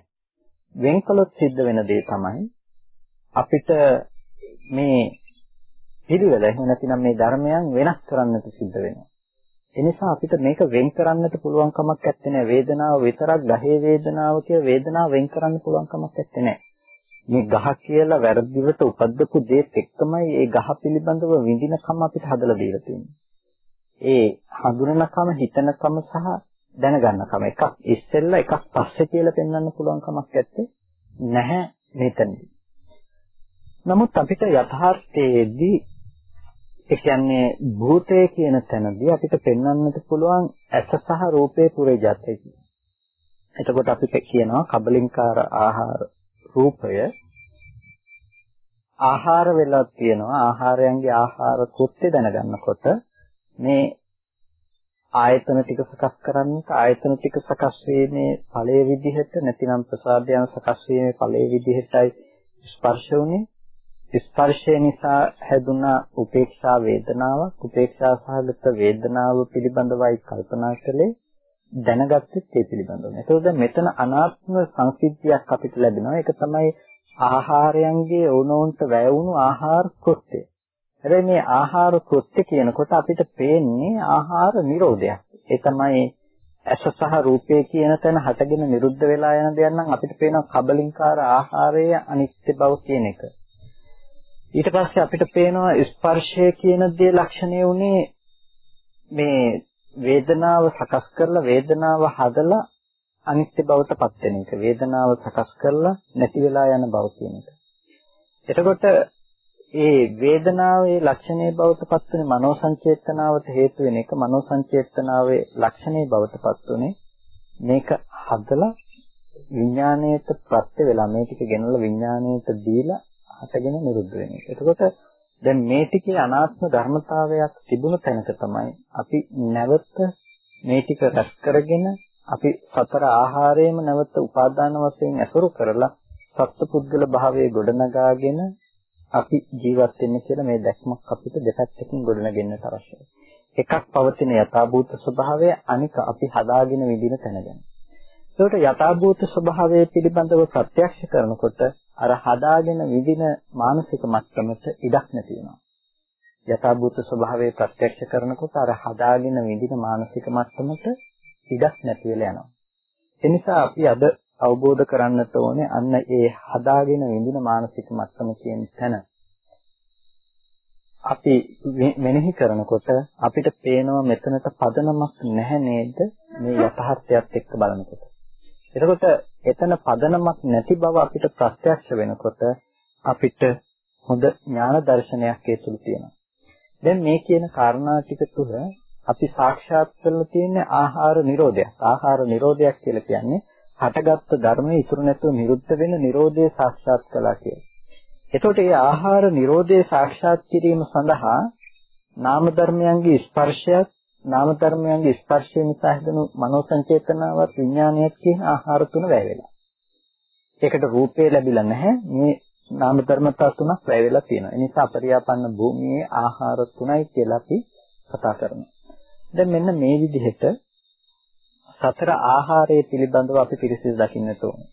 Speaker 1: වෙන් කළොත් සිද්ධ වෙන දේ තමයි අපිට මේ පිළිවෙල එහෙම නැතිනම් මේ ධර්මයන් වෙනස් කරන්නට සිද්ධ වෙනවා. එනිසා අපිට මේක වෙන් කරන්නට පුළුවන් කමක් නැත්තේ වේදනාව විතරක් ගහේ වේදනාව කිය වේදනාව වෙන් කරන්න පුළුවන් කමක් නැත්තේ මේ ගහ කියලා වැරදිවට උපද්දපු දේත් එක්කමයි ඒ ගහ පිළිබඳව විඳිනකම අපිට හදලා දීලා තියෙන්නේ. ඒ හඳුනනකම හිතනකම සහ දැනගන්නකම එකක් ඉස්සෙල්ලා එකක් පස්සේ කියලා පෙන්වන්න පුළුවන් කමක් නැත්තේ නැහැ මෙතනදී. නමුත් අපිට යථාර්ථයේදී ඒ කියන්නේ භූතය කියන තැනදී අපිට පෙන්වන්නට පුළුවන් ඇස සහ රූපේ පුරේජාතය කියලා. එතකොට අපිට කියනවා කබලින්කාර ආහාර රූපය ආහාර වෙලා තියෙනවා. ආහාරයන්ගේ ආහාර කෘත්‍ය දැනගන්නකොට මේ ආයතන ටික සකස් කරන්නට ආයතන ටික සකස් වීමේ ඵලයේ විදිහට නැතිනම් ප්‍රසාදයන් සකස් වීමේ ඵලයේ විදිහටයි ස්පර්ශ වුනේ. ස්පර්ශය නිසා හැදුනා උපේක්ෂා වේදනාවක් උපේක්ෂා සහගත වේදනාව පිළිබඳවයි කල්පනා කළේ. දැනගත්තෙත් ඒ පිළිබඳව. ඒකෝ දැන් මෙතන අනාත්ම සංසිද්ධියක් අපිට ලැබෙනවා. ඒක තමයි ආහාරයන්ගේ ඕනෝන්ට වැය වුණු ආහාර කෘත්‍ය. හැබැයි මේ ආහාර කෘත්‍ය කියනකොට අපිට පේන්නේ ආහාර නිරෝධයක්. ඒ තමයි ඇස සහ රූපය කියන තැන හටගෙන නිරුද්ධ වෙලා යන දෙයක් නම් අපිට පේනවා කබලින්කාර ආහාරයේ අනිත්‍ය බව කියන එක. ඊට පස්සේ අපිට පේනවා ස්පර්ශය කියන දේ ලක්ෂණය උනේ මේ වේදනාව සකස් කරලා වේදනාව හදලා අනිත්‍ය බවට පත් වෙන එක. වේදනාව සකස් කරලා නැති වෙලා යන බව කියන එක. එතකොට ඒ වේදනාවේ ලක්ෂණේ බවට පත් වෙන මනෝ සංචේතනාවට හේතු වෙන එක මනෝ සංචේතනාවේ ලක්ෂණේ බවට පත් උනේ මේක හදලා විඥාණයට ප්‍රත්‍ය වෙලා මේ ටික ගෙනල්ලා විඥාණයට දීලා හටගෙන නිරුද්ධ වෙන එක. එතකොට දැන් මේ ටිකේ අනාත්ම ධර්මතාවයක් තිබුණ තැනක තමයි අපි නැවත මේ ටික රැස් කරගෙන අපි සතර ආහාරයේම නැවත උපාදාන වශයෙන් ඇසුරු කරලා සත්පුද්ගල භාවයේ ගොඩනගාගෙන අපි ජීවත් වෙන්නේ කියලා මේ දැක්මක් අපිට දෙපැත්තකින් ගොඩනගෙන්නට අවශ්‍යයි. එකක් පවතින යථාභූත ස්වභාවය අනික අපි හදාගෙන විඳින තැන ගැන. ඒකට යථාභූත ස්වභාවය පිළිබඳව ප්‍රත්‍යක්ෂ කරනකොට අර හදාගෙන විඳින මානසික මට්ටමට ඉඩක් නැති වෙනවා. යථාභූත ස්වභාවය ප්‍රත්‍යක්ෂ කරනකොට අර හදාගෙන විඳින මානසික මට්ටමට ඉඩක් නැති වෙලා යනවා. ඒ නිසා අපි අද අවබෝධ කරන්නට ඕනේ අන්න ඒ හදාගෙන විඳින මානසික මට්ටම කියන තැන. අපි මෙනෙහි කරනකොට අපිට පේනවා මෙතනට පදනමක් නැහැ නේද මේ යථාර්ථයත් එක්ක බලනකොට. එතකොට එතන පදනමක් නැති බව අපිට ප්‍රත්‍යක්ෂ වෙනකොට අපිට හොඳ ඥාන දර්ශනයක් ඒ තුල තියෙනවා. දැන් මේ කියන කාරණා ටික තුල අපි සාක්ෂාත් කරලා තියෙන ආහාර නිරෝධයක්. ආහාර නිරෝධයක් කියලා කියන්නේ හටගත්තු ධර්මයේ ඉතුරු නැතුව නිරුද්ධ වෙන නිරෝධය සාක්ෂාත් කළා කියලා. එතකොට මේ ආහාර නිරෝධය සාක්ෂාත් කිරීම සඳහා නාම ධර්මයන්ගේ ස්පර්ශයත් නාම ධර්මයන්ගේ ස්පර්ශය නිසා හැදෙන මනෝ සංචේතනාවත් විඥානයත් කියන ආහාර තුන වැය වෙලා. ඒකට රූපේ ලැබිලා නැහැ. මේ නාම ධර්මතා තුනක් වැය වෙලා තියෙනවා. ඒ නිසා අපරියාපන්න භූමියේ ආහාර තුනයි කියලා අපි කතා කරනවා. දැන් මෙන්න මේ විදිහට සතර ආහාරයේ පිළිබඳව අපි පිරිසිදු දකින්නට ඕනේ.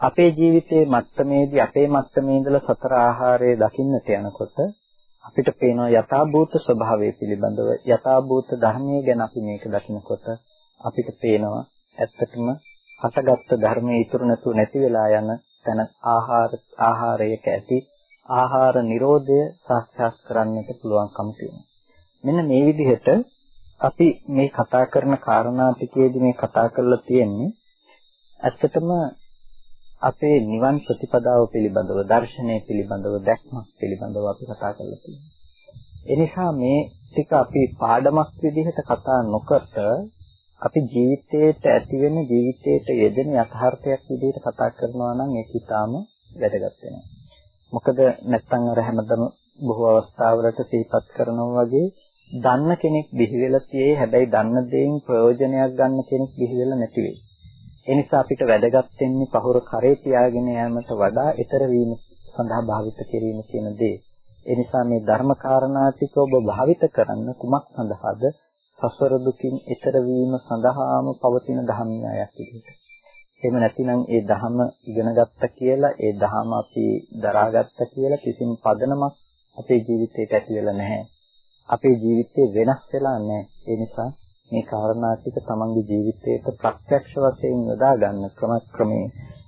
Speaker 1: අපේ ජීවිතයේ මත්තමේදී අපේ මත්තමේ ඉඳලා සතර ආහාරයේ දකින්නට යනකොට අපිට පේනවා යථාභූත ස්වභාවය පිළිබඳව යථාභූත ධර්මයේ ගැන අපි මේක දකිනකොට අපිට පේනවා ඇත්තටම හටගත්තු ධර්මයේ ඉතුරු නැතුව නැති වෙලා යන තන ආහාර ආහාරයක ඇති ආහාර නිරෝධය සාක්ෂාත් කරන්නට පුළුවන්කම තියෙනවා. මෙන්න මේ විදිහට අපි මේ කතා කරන කාරණා ටිකේදී මේ කතා කරලා තියෙන්නේ ඇත්තටම අපේ නිවන් ප්‍රතිපදාව පිළිබඳව දර්ශනය පිළිබඳව දැක්මක් පිළිබඳව අපි කතා කරලා තියෙනවා. ඒ නිසා මේ ටික අපි පාඩමක් විදිහට කතා නොකරට අපි ජීවිතේට ඇති වෙන ජීවිතේට යෙදෙන යථාර්ථයක් විදිහට කතා කරනවා නම් ඒක ඊටාම වැදගත් වෙනවා. මොකද නැත්තම් අර හැමදම බොහෝ අවස්ථාවලට සිහිපත් කරනවා වගේ දන්න කෙනෙක් බිහි වෙලා තියෙයි හැබැයි දන්න දේෙන් ප්‍රයෝජනයක් ගන්න කෙනෙක් බිහි වෙලා නැති වෙයි. ඒ නිසා අපිට වැදගත් වෙන්නේ පහුර කරේ තියාගෙන යාමට වඩා ඊතර වීම සඳහා භාවිත කිරීම කියන දේ. ඒ නිසා මේ ධර්ම කාරණා ටික ඔබ භාවිත කරන්න කුමක් සඳහාද? සසර දුකින් ඊතර වීම සඳහාම පවතින ධර්මයක් විදිහට. එහෙම නැතිනම් ඒ ධහම ඉගෙන ගත්ත කියලා ඒ ධහම අපි දරාගත්ත කියලා කිසිම පදනමක් අපේ ජීවිතේට ඇති වෙලා නැහැ. අපේ ජීවිතේ වෙනස් වෙලා නැහැ. ඒ නිසා මේ කාරණා ටික තමන්ගේ ජීවිතයට ප්‍රත්‍යක්ෂ වශයෙන් යොදා ගන්න ක්‍රමක්‍රමේ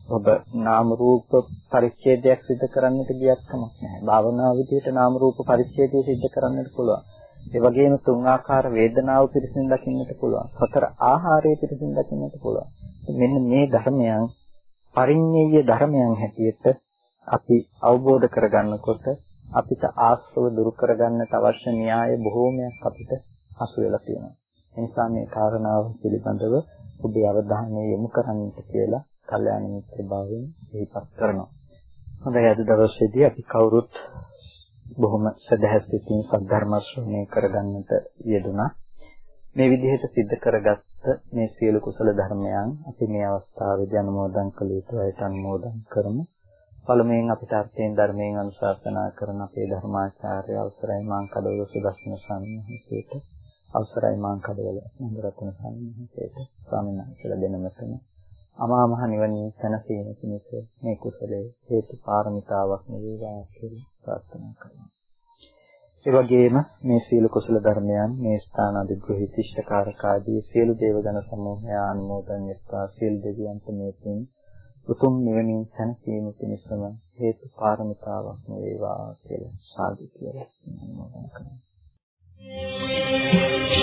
Speaker 1: ඔබ නාම රූප පරිච්ඡේදයක් සිදු කරන්නට ගියත් කමක් නැහැ. භාවනා විදියට නාම රූප පරිච්ඡේදය සිදු කරන්නට පුළුවන්. ඒ වගේම තුන් ආකාර වේදනාව පිරිසිදු දකින්නට පුළුවන්. සතර ආහාරය පිරිසිදු දකින්නට පුළුවන්. මෙන්න මේ ධර්මයන් පරිඤ්ඤය ධර්මයන් හැටියට අපි අවබෝධ කරගන්නකොට අපිට ආශ්‍රව දුරු කරගන්නට අවශ්‍ය න්‍යාය බොහෝමයක් අපිට හසු වෙලා තියෙනවා. එනිසා මේ කාරණාව පිළිබඳව ඔබේ අවධානය යොමු කරන්නට කියලා කල්යාණ මිත්‍ර භාවයෙන් සිහිපත් කරනවා. හොඳයි අද දවසේදී අපි කවුරුත් බොහොම සදහැසිතින් සද්ධර්ම ශ්‍රවණය කරගන්නට යෙදුණා. මේ විදිහට सिद्ध කරගත්ත මේ සියලු කුසල ධර්මයන් අපි මේ අවස්ථාවේදී අනුමෝදන් කළ යුතුයිට අනුමෝදන් කරමු. පළමුවෙන් අපිට අර්ථයෙන් ධර්මයෙන් අනුශාසනා කරන අපේ ධර්මාචාර්ය අවසරයි මාං කඩවල සුදස්න සම්හිසේට අවසරයි මාං කඩවල නන්දරත්න සම්හිසේට ස්වාමීන් වහන්සේලා දෙනමතන අමා මහ නිවනින් සැනසීම පිණිස මේ කුසලයේ හේතු පාරමිතාවක් වේවා කියලා ප්‍රාර්ථනා කරනවා. ඒ වගේම මේ සීල කුසල ධර්මයන් මේ ස්ථාන අධිග්‍රහිත ඉෂ්ඨකාරකාදී සියලු දේවගණ සමූහය අනුමෝදන් වෙත්වා සියලු දෙවියන්ට මේ පින් උතුම් නිවනින් සැනසීම පිණිසම හේතු පාරමිතාවක් වේවා කියලා සාදු කියලා අනුමෝදන් කරනවා. Música